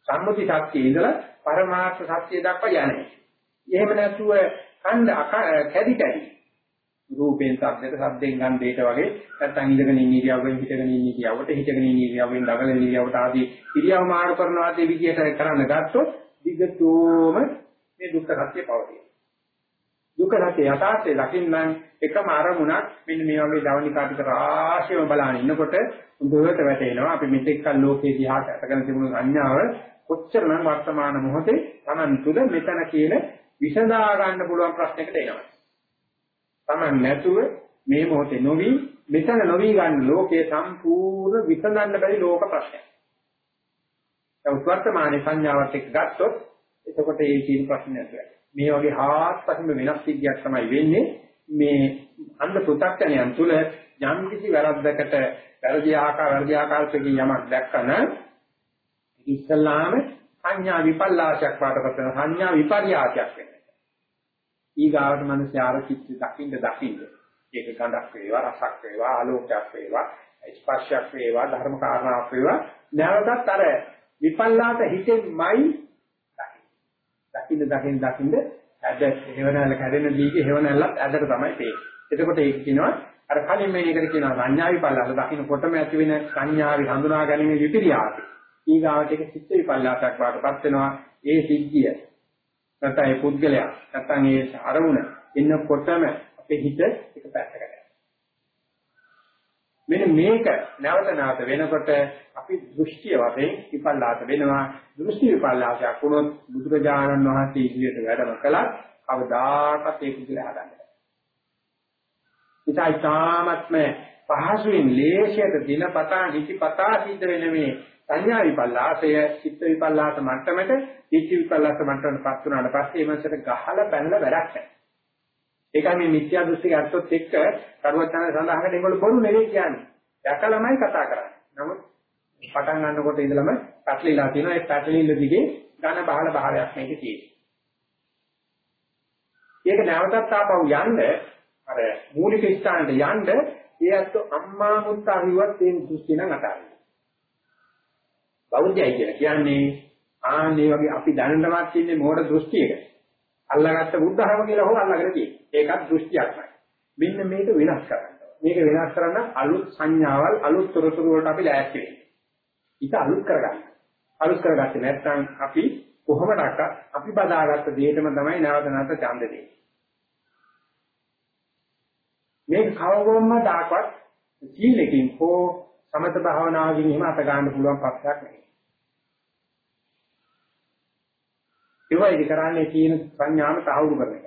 සම්මුති සත්‍යයේ ඉඳලා පරමාර්ථ සත්‍ය දක්වා යන්නේ. එහෙම නැතුව ඛණ්ඩ කැදි කැදි රූපෙන් සද්දයට සද්දෙන් ගන්ධයට වගේ නැත්නම් ඉඳගෙන ඉන්න ඉරියව්වෙන් හිටගෙන ඉන්න ඉරියව්වට හිටගෙන ඉන්න ඉරියව්වෙන් දඟලන ඉරියව්වට ආදී ඉරියව් මාරු කරන ආදී විදියට කරන්න ගත්තොත් දිගටම මේ දුක්ඛ සත්‍ය පවතී. දුක්ඛ සත්‍ය යථාර්ථය දකින්නම් එකම අරමුණක් මෙන්න මේ වගේ දවනිකා ටික රාශියම බලන ඉන්නකොට හොඳට වැටෙනවා අපි මෙතෙක් කල ලෝකේ දිහාට අතගෙන තිබුණු සංඥාව කොච්චරනම් වර්තමාන මොහොතේ Taman තුල මෙතන කියන විසඳා ගන්න පුළුවන් ප්‍රශ්නයකට එනවා. Taman නැතුව මේ මොහොතේ නොවි මෙතන නොවි ගන්න ලෝකයේ සම්පූර්ණ විසඳන්න බැරි ලෝක ප්‍රශ්නයක්. ඒ වර්තමානයේ සංඥාවත් එක්ක ගත්තොත් එතකොට ඒ කියන ප්‍රශ්නේ නැතුවයි. මේ වගේ හාත්පසින්ම වෙනස් සිද්ධියක් තමයි වෙන්නේ මේ අන්ධ පෘථග්ජනයන් තුල යම් කිසි වැරද්දකට වැරදි ආකාර වැරදි ආකාරයකින් යමක් දැක්කම ඉස්සල්ලාම සංඥා විපල්ලාශයක් වාටපත් වෙන සංඥා විපර්යාසයක් වෙනවා. ඊගාවට මනසාර චිත්ත දකින්න දකින්න ඒක ගඳක් වේවා රසක් වේවා ආලෝකයක් වේවා ස්පර්ශයක් වේවා ධර්ම කාරණාවක් වේවා නැවතත් අර විපල්ලාත හිතෙන්මයි දකින්න දකින්න දකින්න ඇද හේවණල්ල කැඩෙන දීගේ හේවණල්ලත් ඇදට තමයි තේරෙන්නේ. එතකොට ඒක කියනවා අර කලින් මේ එකට කියනවා සංඥා විපල්ලාස දකින්නකොටම ඇති වෙන සංඥාවි හඳුනා ගැනීම විපිරියාසයි. ඊගාවට ඒක චිත්ත විපල්ලාසයක් වාටපත් වෙනවා. ඒ සිද්ධිය නැත්නම් ඒ පුද්ගලයා නැත්නම් ඒ අරමුණ එන්නකොටම අපේ හිත එක පැත්තකට මෙන්න මේක නැවත නැවත වෙනකොට අපි දෘෂ්ටිය වශයෙන් විපල්ලාස වෙනවා. දෘෂ්ටි විපල්ලාසයක් වුණොත් බුදුරජාණන් වහන්සේ ඉදිරියට වැඩම කළා කවදාකවත් ඒක දිහා හදන්න ඉතයි තාමත්ම පහසුවෙන් ලේසියට දිනපතා නිතිපතා සිද්ධ වෙන මේ සංඥා විපල්ලාසය චිත්ත විපල්ලාස මට්ටමට චිත්ත විපල්ලාස මට්ටමටපත් වුණාට පස්සේ මේකට ගහලා පැනලා වැඩක් නැහැ. ඒකයි මේ මිත්‍යා දෘෂ්ටික අර්ථොත් එක්ක කරුවචන සඳහන් කරන ඒගොල්ලෝ බොරු නෙවෙයි කියන්නේ. දැකලාමයි කතා කරන්නේ. නමුත් පටන් ගන්නකොට ඉඳලම පැටලිලා තියෙනවා ඒ පැටලිල්ල දිගේ ඝන බහල භාවයක් මේකේ තියෙනවා. ඒක නැවතත් ආපහු යන්න අර මූලික ස්ථානට යන්න ඒ අත්තු අම්මා මුත්තා හිවත් ඒ දෘෂ්ටි නම් අතාරින්න. බෞද්ධයයි කියලා කියන්නේ ආන්නේ වගේ අපි දැනනවත් ඉන්නේ මෝඩ දෘෂ්ටියක. අල්ලාගත්ත බුද්ධහම කියලා හොර අල්ලාගෙන තියෙන්නේ. ඒකත් දෘෂ්ටියක්මයි. මෙන්න මේක වෙනස් කරන්න. මේක වෙනස් කරන්න අලුත් සංඥාවල් අලුත් තොරතුරු වලට අපි ලෑස්ති වෙන්න. ඒක අලුත් කරගන්න. අලුත් කරගත්තේ නැත්නම් අපි කොහොමඩක් අපි බදාගත්ත දෙයටම තමයි නැවත නැවත ඡන්ද දෙන්නේ. මේක කවගොම්ම දාකවත් සීලකින් හෝ සමත භාවනාවකින් එහෙම අත ගන්න පුළුවන් පස්සක් නෙවෙයි. ඒවා ඉදි කරන්නේ කියන සංඥාම තහවුරු කරන එක.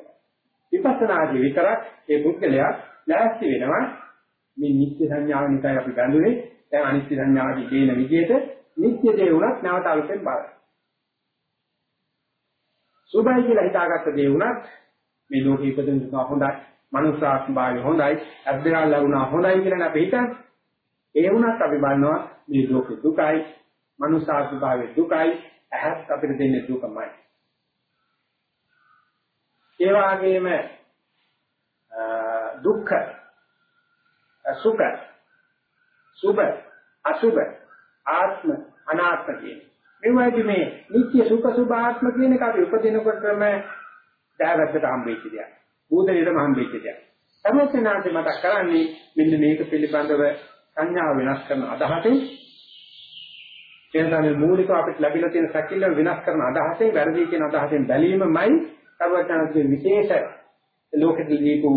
විපස්සනාදී විතරක් ඒ පුද්ගලයා ලෑස්ති වෙනවා මේ නිත්‍ය සංඥාව නිකයි අපි බඳුනේ දැන් අනිත්‍ය සංඥාවදී දේන විදිහට නිත්‍ය දේ උනත් නැවත අලුතෙන් බලන්න. සුභයි කියලා හිතාගත්ත දේ උනත් මේ ලෝකෙ ඉපදෙන දුක හොඳයි, මනුෂ්‍යාත්ම භාවය හොඳයි, අද්දරල් ලැබුණා හොඳයි කියලා අපි හිතන්නේ. ඒ වුණත් අපි බලනවා මේ ලෝකෙ දුකයි, මනුෂ්‍යාත්ම භාවයේ දුකයි, ඇහත් අපිට දෙන්නේ දුකමයි. ඒ වගේම දුක්ඛ සුඛ සුභ අසුභ ආත්ම අනාත්ම කියන මේවායි මේ නිත්‍ය සුඛ සුභ ආත්ම කියන එක අපි උපදිනකොටම දහවැද්දට හම්බෙච්ච දෙයක්. බුදේටම හම්බෙච්ච දෙයක්. සමෝසනාන්ත මතක් කරන්නේ මෙන්න මේක පිළිබඳව සංඥාව වෙනස් කරන අදහසෙන් එනසම මූලිකව අපිට ලැබිලා තියෙන සැකිල්ල වෙනස් කරන අදහසෙන් වැරදි කියන අදහසෙන් බැලීමමයි සර්වඥාන්සේ විශේෂ ලෝකෙට දීපු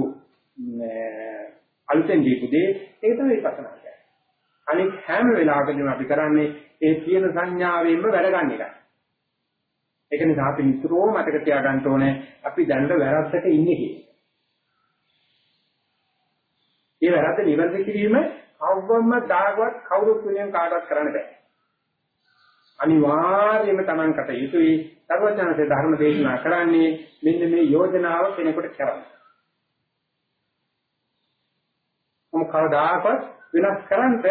අලුතෙන් දීපු දේ ඒක තමයි විපස්සනා කියන්නේ. අනික හැම වෙලාවකදීම අපි කරන්නේ ඒ තියෙන සංඥාවෙන්ම වැඩ ගන්න එකයි. ඒක නිසා අපි නිතරම මතක තියාගන්න ඕනේ අපි දැනට වැරද්දක ඉන්නේ කියලා. ඒ වැරද්ද නිවැරදි කිරීම කවවම දාගවත් කවුරුත් වෙනින් කාටවත් කරන්න බෑ. අනිවාර්යයෙන්ම Taman කට යුතුයි සර්වඥාන්සේ ධර්ම දේශනා කරන්නේ මෙන්න මේ යෝජනාව කෙනෙකුට කරන්න. මොම කවදාකවත් වෙනස් කරන්ට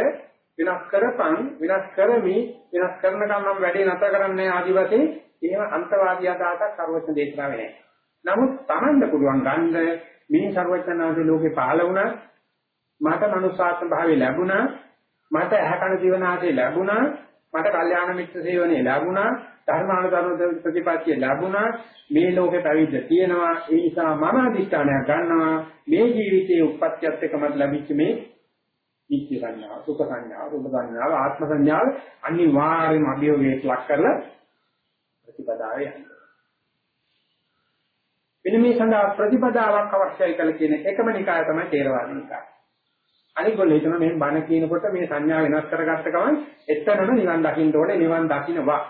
වෙනස් කරපන් වෙනස් කරමි වෙනස් කරනකම් මම වැඩේ නැතර කරන්නේ ආදි වශයෙන් එහෙම අන්තවාදී අදහසක් සර්වඥ දේශනාවේ නැහැ. නමුත් Tamanට පුළුවන් ගන්න මේ සර්වඥාන්සේ ලෝකේ පහළ වුණා මට මනුස්සාත්ම භාවය ලැබුණා. මට ඇහැකන ජීවනාදී ලැබුණා. මට කල්යාණ මිත්‍ර සේවනයේ ලැබුණා. ධර්මානුධර්ම ප්‍රතිපත්තිය ලැබුණා. මේ ලෝකේ පැවිද්ද තියෙනවා. ඒ නිසා මම අධිෂ්ඨානයක් ගන්නවා. මේ ජීවිතයේ උප්පත්තියත් එක්කම ලැබිච්ච මේ නිත්‍ය සංඥාව සුඛ සංඥාව රූප සංඥාව ආත්ම සංඥාව අනිවාර්යයෙන්ම අභියෝගයට ලක් කරලා ප්‍රතිපදාවේ යනවා මෙන්න මේ සඳහා ප්‍රතිපදාවක් අවශ්‍යයි කියලා කියන එකම නිකාය තමයි තේරවාද නිකාය. අනිගොල්ලෝ හිතන මේ බණ කියනකොට මේ සංඥා වෙනස් කරගත්ත ගමන් එතනම නිවන් දකින්න ඕනේ නිවන් දකින්නවා.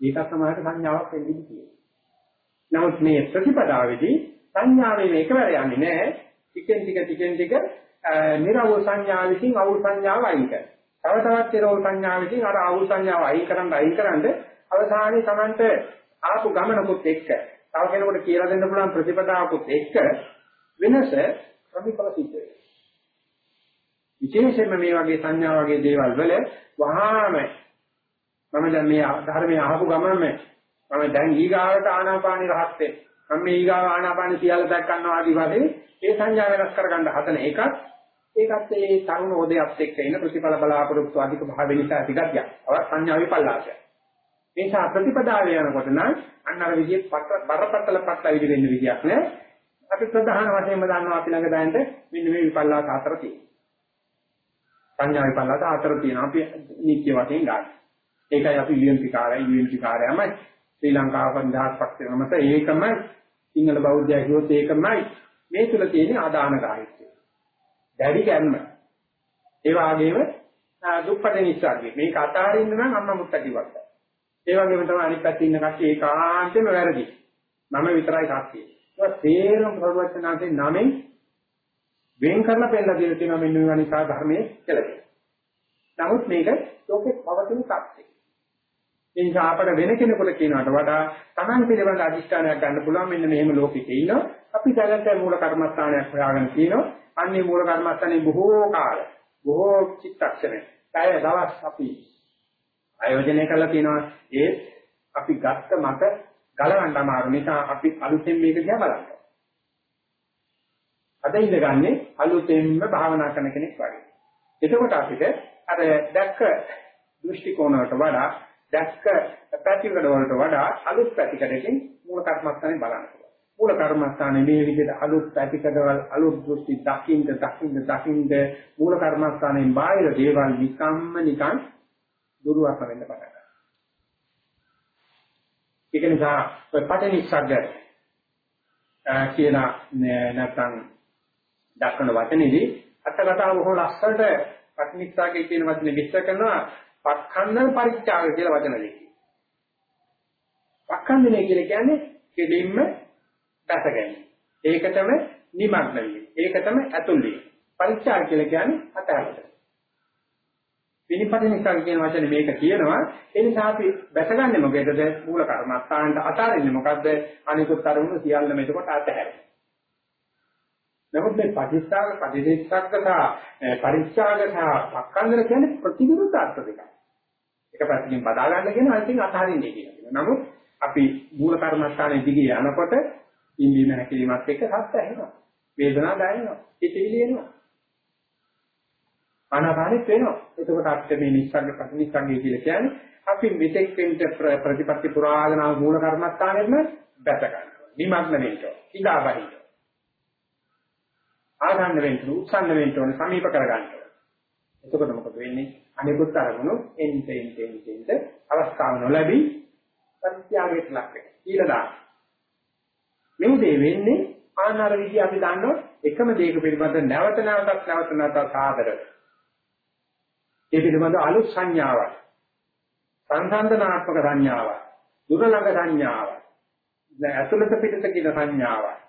ඒක සමාහට සංඥාවක් වෙන්නේ කියලා. නමුත් මේ ප්‍රතිපදාවේදී සංඥාවේ මේකවර යන්නේ නැහැ. ටිකෙන් ටික ටිකෙන් ටික නිරවුල් සංඥාවකින් අවුල් සංඥාව අයින් කරනවා. තව තවත් නිරවුල් සංඥාවකින් අර අවුල් සංඥාව අයින් කරන් අයින් කරන්ද අවසානයේ Tamanට ආපු ගමනකුත් එක්ක තව කෙනෙකුට කියලා දෙන්න පුළුවන් ප්‍රතිපදාවකුත් එක්ක වෙනස ප්‍රතිඵල සිද්ධ වෙනවා. විශේෂයෙන්ම මේ වගේ සංඥා වගේ දේවල් වල වහාම මම දැන් මේ ධර්මයේ අහපු ගමන්ම මම දැන් ඊගාවට ආනාපානි රහත් වෙන්න. මම මේ ඊගාව ආනාපානි සියල්ල දැක් ගන්නවා ආදි වශයෙන් ඒ සංඥා වෙනස් කරගන්න හදන එකත් ඒකත් ඒ තරුණ උදයත් එක්ක එන ප්‍රතිඵල බලාපොරොත්තු අධික භාව නිසා ටිකක් යක්. අව සංඥා විපල්ලාසය. මේ සා ප්‍රතිපදාවේ යනකොට නම් අන්න අර විදිහේ බරපතල පටල විදි වෙන්න විදියක් නෑ. අපි ප්‍රධාන වශයෙන්ම දන්නවා අපි ළඟ දැනට මෙන්න මේ විපල්ලාස හතර තියෙනවා. සංඥා විපල්ලාස හතර තියෙනවා. අපි නිත්‍ය වශයෙන් ගන්න. ඒකයි අපි UMP කාර්යය UMP කාර්යයමයි ශ්‍රී ලංකාව පන්දාස් පක්ෂේ නමත ඒකමයි සිංහල බෞද්ධය කියොත් ඒකමයි මේ තුල තියෙන ආදාන කාර්යය. දැඩි ගැම්ම. ඒ වගේම දුප්පට නිස්සාරය. මේක අතාරින්න නම් අම්මා මුත්තා කිව්වා. ඒ වගේම තමයි අනිත් පැත්තේ ඉන්න කට්ටිය ඒකාන්තයෙන්ම වැරදි. මම විතරයි කට්ටිය. ඒක තේරම ප්‍රවචනාන්තේ නමෙන් වෙන් කරලා පෙන්නලා දෙලා තියෙනවා මෙන්න මේ වනිසා ධර්මයේ කියලා. නමුත් මේක ලෝකේ පවතින සත්‍යය. ඒ නිසා අපට වෙන කෙනෙකුට කියනකට වඩා Taman පිළිබඳ අධිෂ්ඨානයක් ගන්න පුළුවන් මෙන්න මෙහෙම ලෝකෙක ඉන්නවා. අපි දැනට මූල කර්මස්ථානයක් හොයාගෙන තියෙනවා. අන්නේ මූල කර්මස්ථානේ බොහෝ කාල බොහෝ චිත්තක්ෂණ. පැය දවස් අපි ආයෝජනය කරලා තියෙනවා. ඒ අපි ගත්ත මත ගලවන්න අමාරු නිසා අපි අලුතෙන් මේක දිහා බලන්න. අද ඉඳගන්නේ අලුතෙන්ම භාවනා කරන කෙනෙක් වගේ. එතකොට අපිට අර දැක්ක දෘෂ්ටි කෝණයට වඩා දැක්ක පැතිකඩ වලට වඩා අලුත් පැතිකඩකින් මූල කර්මස්ථානේ බලන්න පුළුවන්. මූල කර්මස්ථානේ මේ විදිහට අලුත් පැතිකඩවල අලුත් දෘෂ්ටි දකින්න දකින්න දකින්න මූල කර්මස්ථානේ බාහිර දේවල් නිකම්ම නිකන් දුරුවක් වෙන්න පටන් ගන්නවා. ඒක නිසා පටිනිස්සග්ග කියන නැත්නම් දක්වන වචනේදී අටකතාව බොහෝ ලස්සනට පටිනිස්සග්ග කියන වචනේ විස්තර කරනවා පක්ඛන්දන පරිත්‍යාග කියලා වචන දෙකයි. පක්ඛන්දනය කියලා කියන්නේ කෙලින්ම දැස ගැනීම. ඒකටම නිමග්න වීම. ඒකටම ඇතුල් වීම. පරිත්‍යාග කියලා කියන්නේ අතහැරීම. විනිපදිනිකල් කියන වචනේ මේක කියනවා ඒ නිසා අපි බැසගන්නේ මොකේදද මූල කර්මස්ථානට අතාරින්නේ මොකද්ද අනිකුත් අරමුණු සියල්ලම එතකොට අතහැරෙනවා නමුත් මේ පටිච්චාග පටිච්චසක්කතා පරිච්ඡාග සහ පක්ඛන්දර කියන්නේ ප්‍රතිවිරුද්ධ අර්ථ දෙකක්. එක පැත්තකින් බදා ගන්න කියන අනිතින් අතහරින්නේ කියනවා. නමුත් අපි මූල කර්මස්ථානයේ දිගේ යනකොට ඉන්දීම හැකීමත් එක්ක සත්‍ය ඇහෙනවා. වේදනාව දැනෙනවා. හිතවිලි එනවා. ආනාපානෙත් වෙනවා. එතකොට අපිට මේ නිස්සංග ප්‍රතිනිස්සංගය කියලා කියන්නේ අපි මෙතෙක් වෙන්න ප්‍රතිපත්ති පුරාගෙන ආ මූල කර්මස්ථානෙම බැස ගන්නවා. නිමග්න වෙන්න. ඉඳා බහින්න. ආගන්න වෙන්න, උත්සන්න වෙන්න ඕන, සමීප කර ගන්න ඕන. එතකොට මොකද වෙන්නේ? අනිකුත් අරමුණු එන්ට එන්ට එන්ට එන්ට අවස්ථාව නොලැබී පරිත්‍යාගයට ලක් වෙනවා. ඊළඟ දාන. මේ දේ වෙන්නේ ආනාර විදිය අපි දන්නවා එකම දේක පිළිබඳ නැවත නැවතත් නැවත නැවතත් සාදර. ඒ පිළිබඳ අලුත් සංඥාවක්. සංසන්දනාත්මක සංඥාවක්. දුරළඟ සංඥාවක්. ඇතුළත පිටත කියන සංඥාවක්.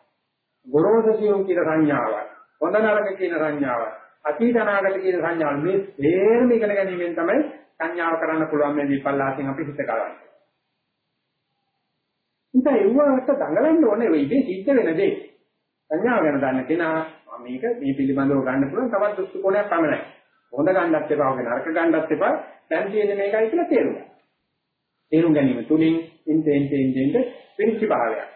ගොරෝසු සියුම් කියන සංඥාවක්. හොඳ නරක කියන සංඥාවක්. අතීත අනාගත කියන සංඥාවල් මේ තේරම ඉගෙන ගැනීමෙන් තමයි සංඥාව කරන්න පුළුවන් මේ විපල්ලාසෙන් අපි හිත කරන්නේ. ඉතින් ඒවට දඟලන්න ඕනේ වෙයි ඉතින් සිද්ධ වෙන දේ. සංඥාව ගැන දන්න කෙනා මේක මේ පිළිබඳව ගන්න පුළුවන් තවත් දෘෂ්ටි කෝණයක් පමණයි. හොඳ ගන්නත් එපා, වගේ නරක ගන්නත් එපා. දැන් තියෙන්නේ මේකයි කියලා තේරුම් ගන්න. තේරුම් ගැනීම තුලින් ඉන්ට ඉන්ට ඉන්ට ඉන්ට පිළිචි භාවයක්.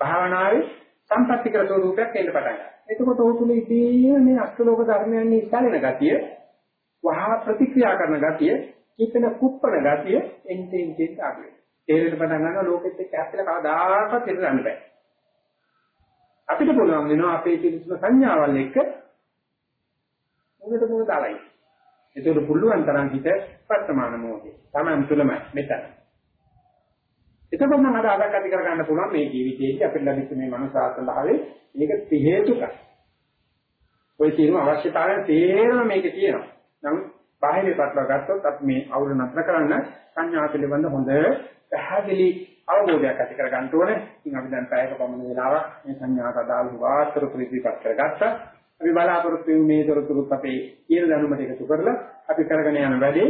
භාවනාවේ සම්පත්‍ති කර ස්වරූපයක් එන්න පටන් ගන්නවා. එතකොට ඔහු තුල ඉතින් මේ අෂ්ටලෝක ධර්මයන් ඉස්සලෙන ගතිය, වහා ප්‍රතික්‍රියා කරන ගතිය, කිපෙන කුප්පන ගතිය එන්ටෙන් එන්ටෙන් ආවේ. තේරෙන්න පටන් ගන්නවා ලෝකෙත් එක්ක ඇත්තට කවදාකවත් ඉඳ බෑ. අපිට පුළුවන් වෙනවා අපේ තිබුණු සංඥාවල් එක්ක මොකට මොකද ආවයි. ඒකට පුළුවන් තරම් හිත වර්තමාන මොහොතේ. Taman තුලම මෙතන. එතකොට නම් අද අදක් ඇති කර ගන්න පුළුවන් මේ ජීවිතයේදී අපිට ලැබිච්ච මේ මනසාත්මභාවයේ මේක ත්‍රි හේතුකයි. ඔය කියන අවශ්‍යතාවයන් තේරෙන මේකේ තියෙනවා. නමුත් බාහිර පැත්තව ගත්තොත් අපි මේ අවුල නතර කරන්න සංඥා පිළිබඳ හොඳ පැහැදිලි අවබෝධයක් ඇති කර ගන්න ඕනේ. ඉතින් අපි දැන් පැයක පමණ වෙලාවක් මේ සංඥාට අදාළ වාතර ප්‍රතිපත් කරගත්තා. අපි බලාපොරොත්තු වෙන මේ දොරතුරුත් අපේ කියන දැනුමට එකතු කරලා අපි කරගෙන යන වැඩේ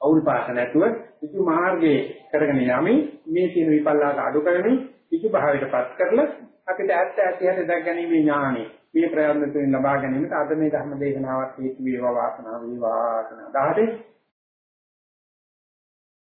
අවුල් පාස නැතුව කිසි මාර්ගයේ කරගෙන යමින් මේ තියෙන විපල්ලාස අඩු කරමින් කිසි භාවයටපත් කරලා අපිට ඇත්ත ඇති හැටි දැක් ගැනීම ඥානෙ මේ ප්‍රයත්න තුළින් ලබා ගැනීමට අද මේ ධර්ම දේශනාවත් හේතු වේවා වාසනාව වේවා කියන අදහසේ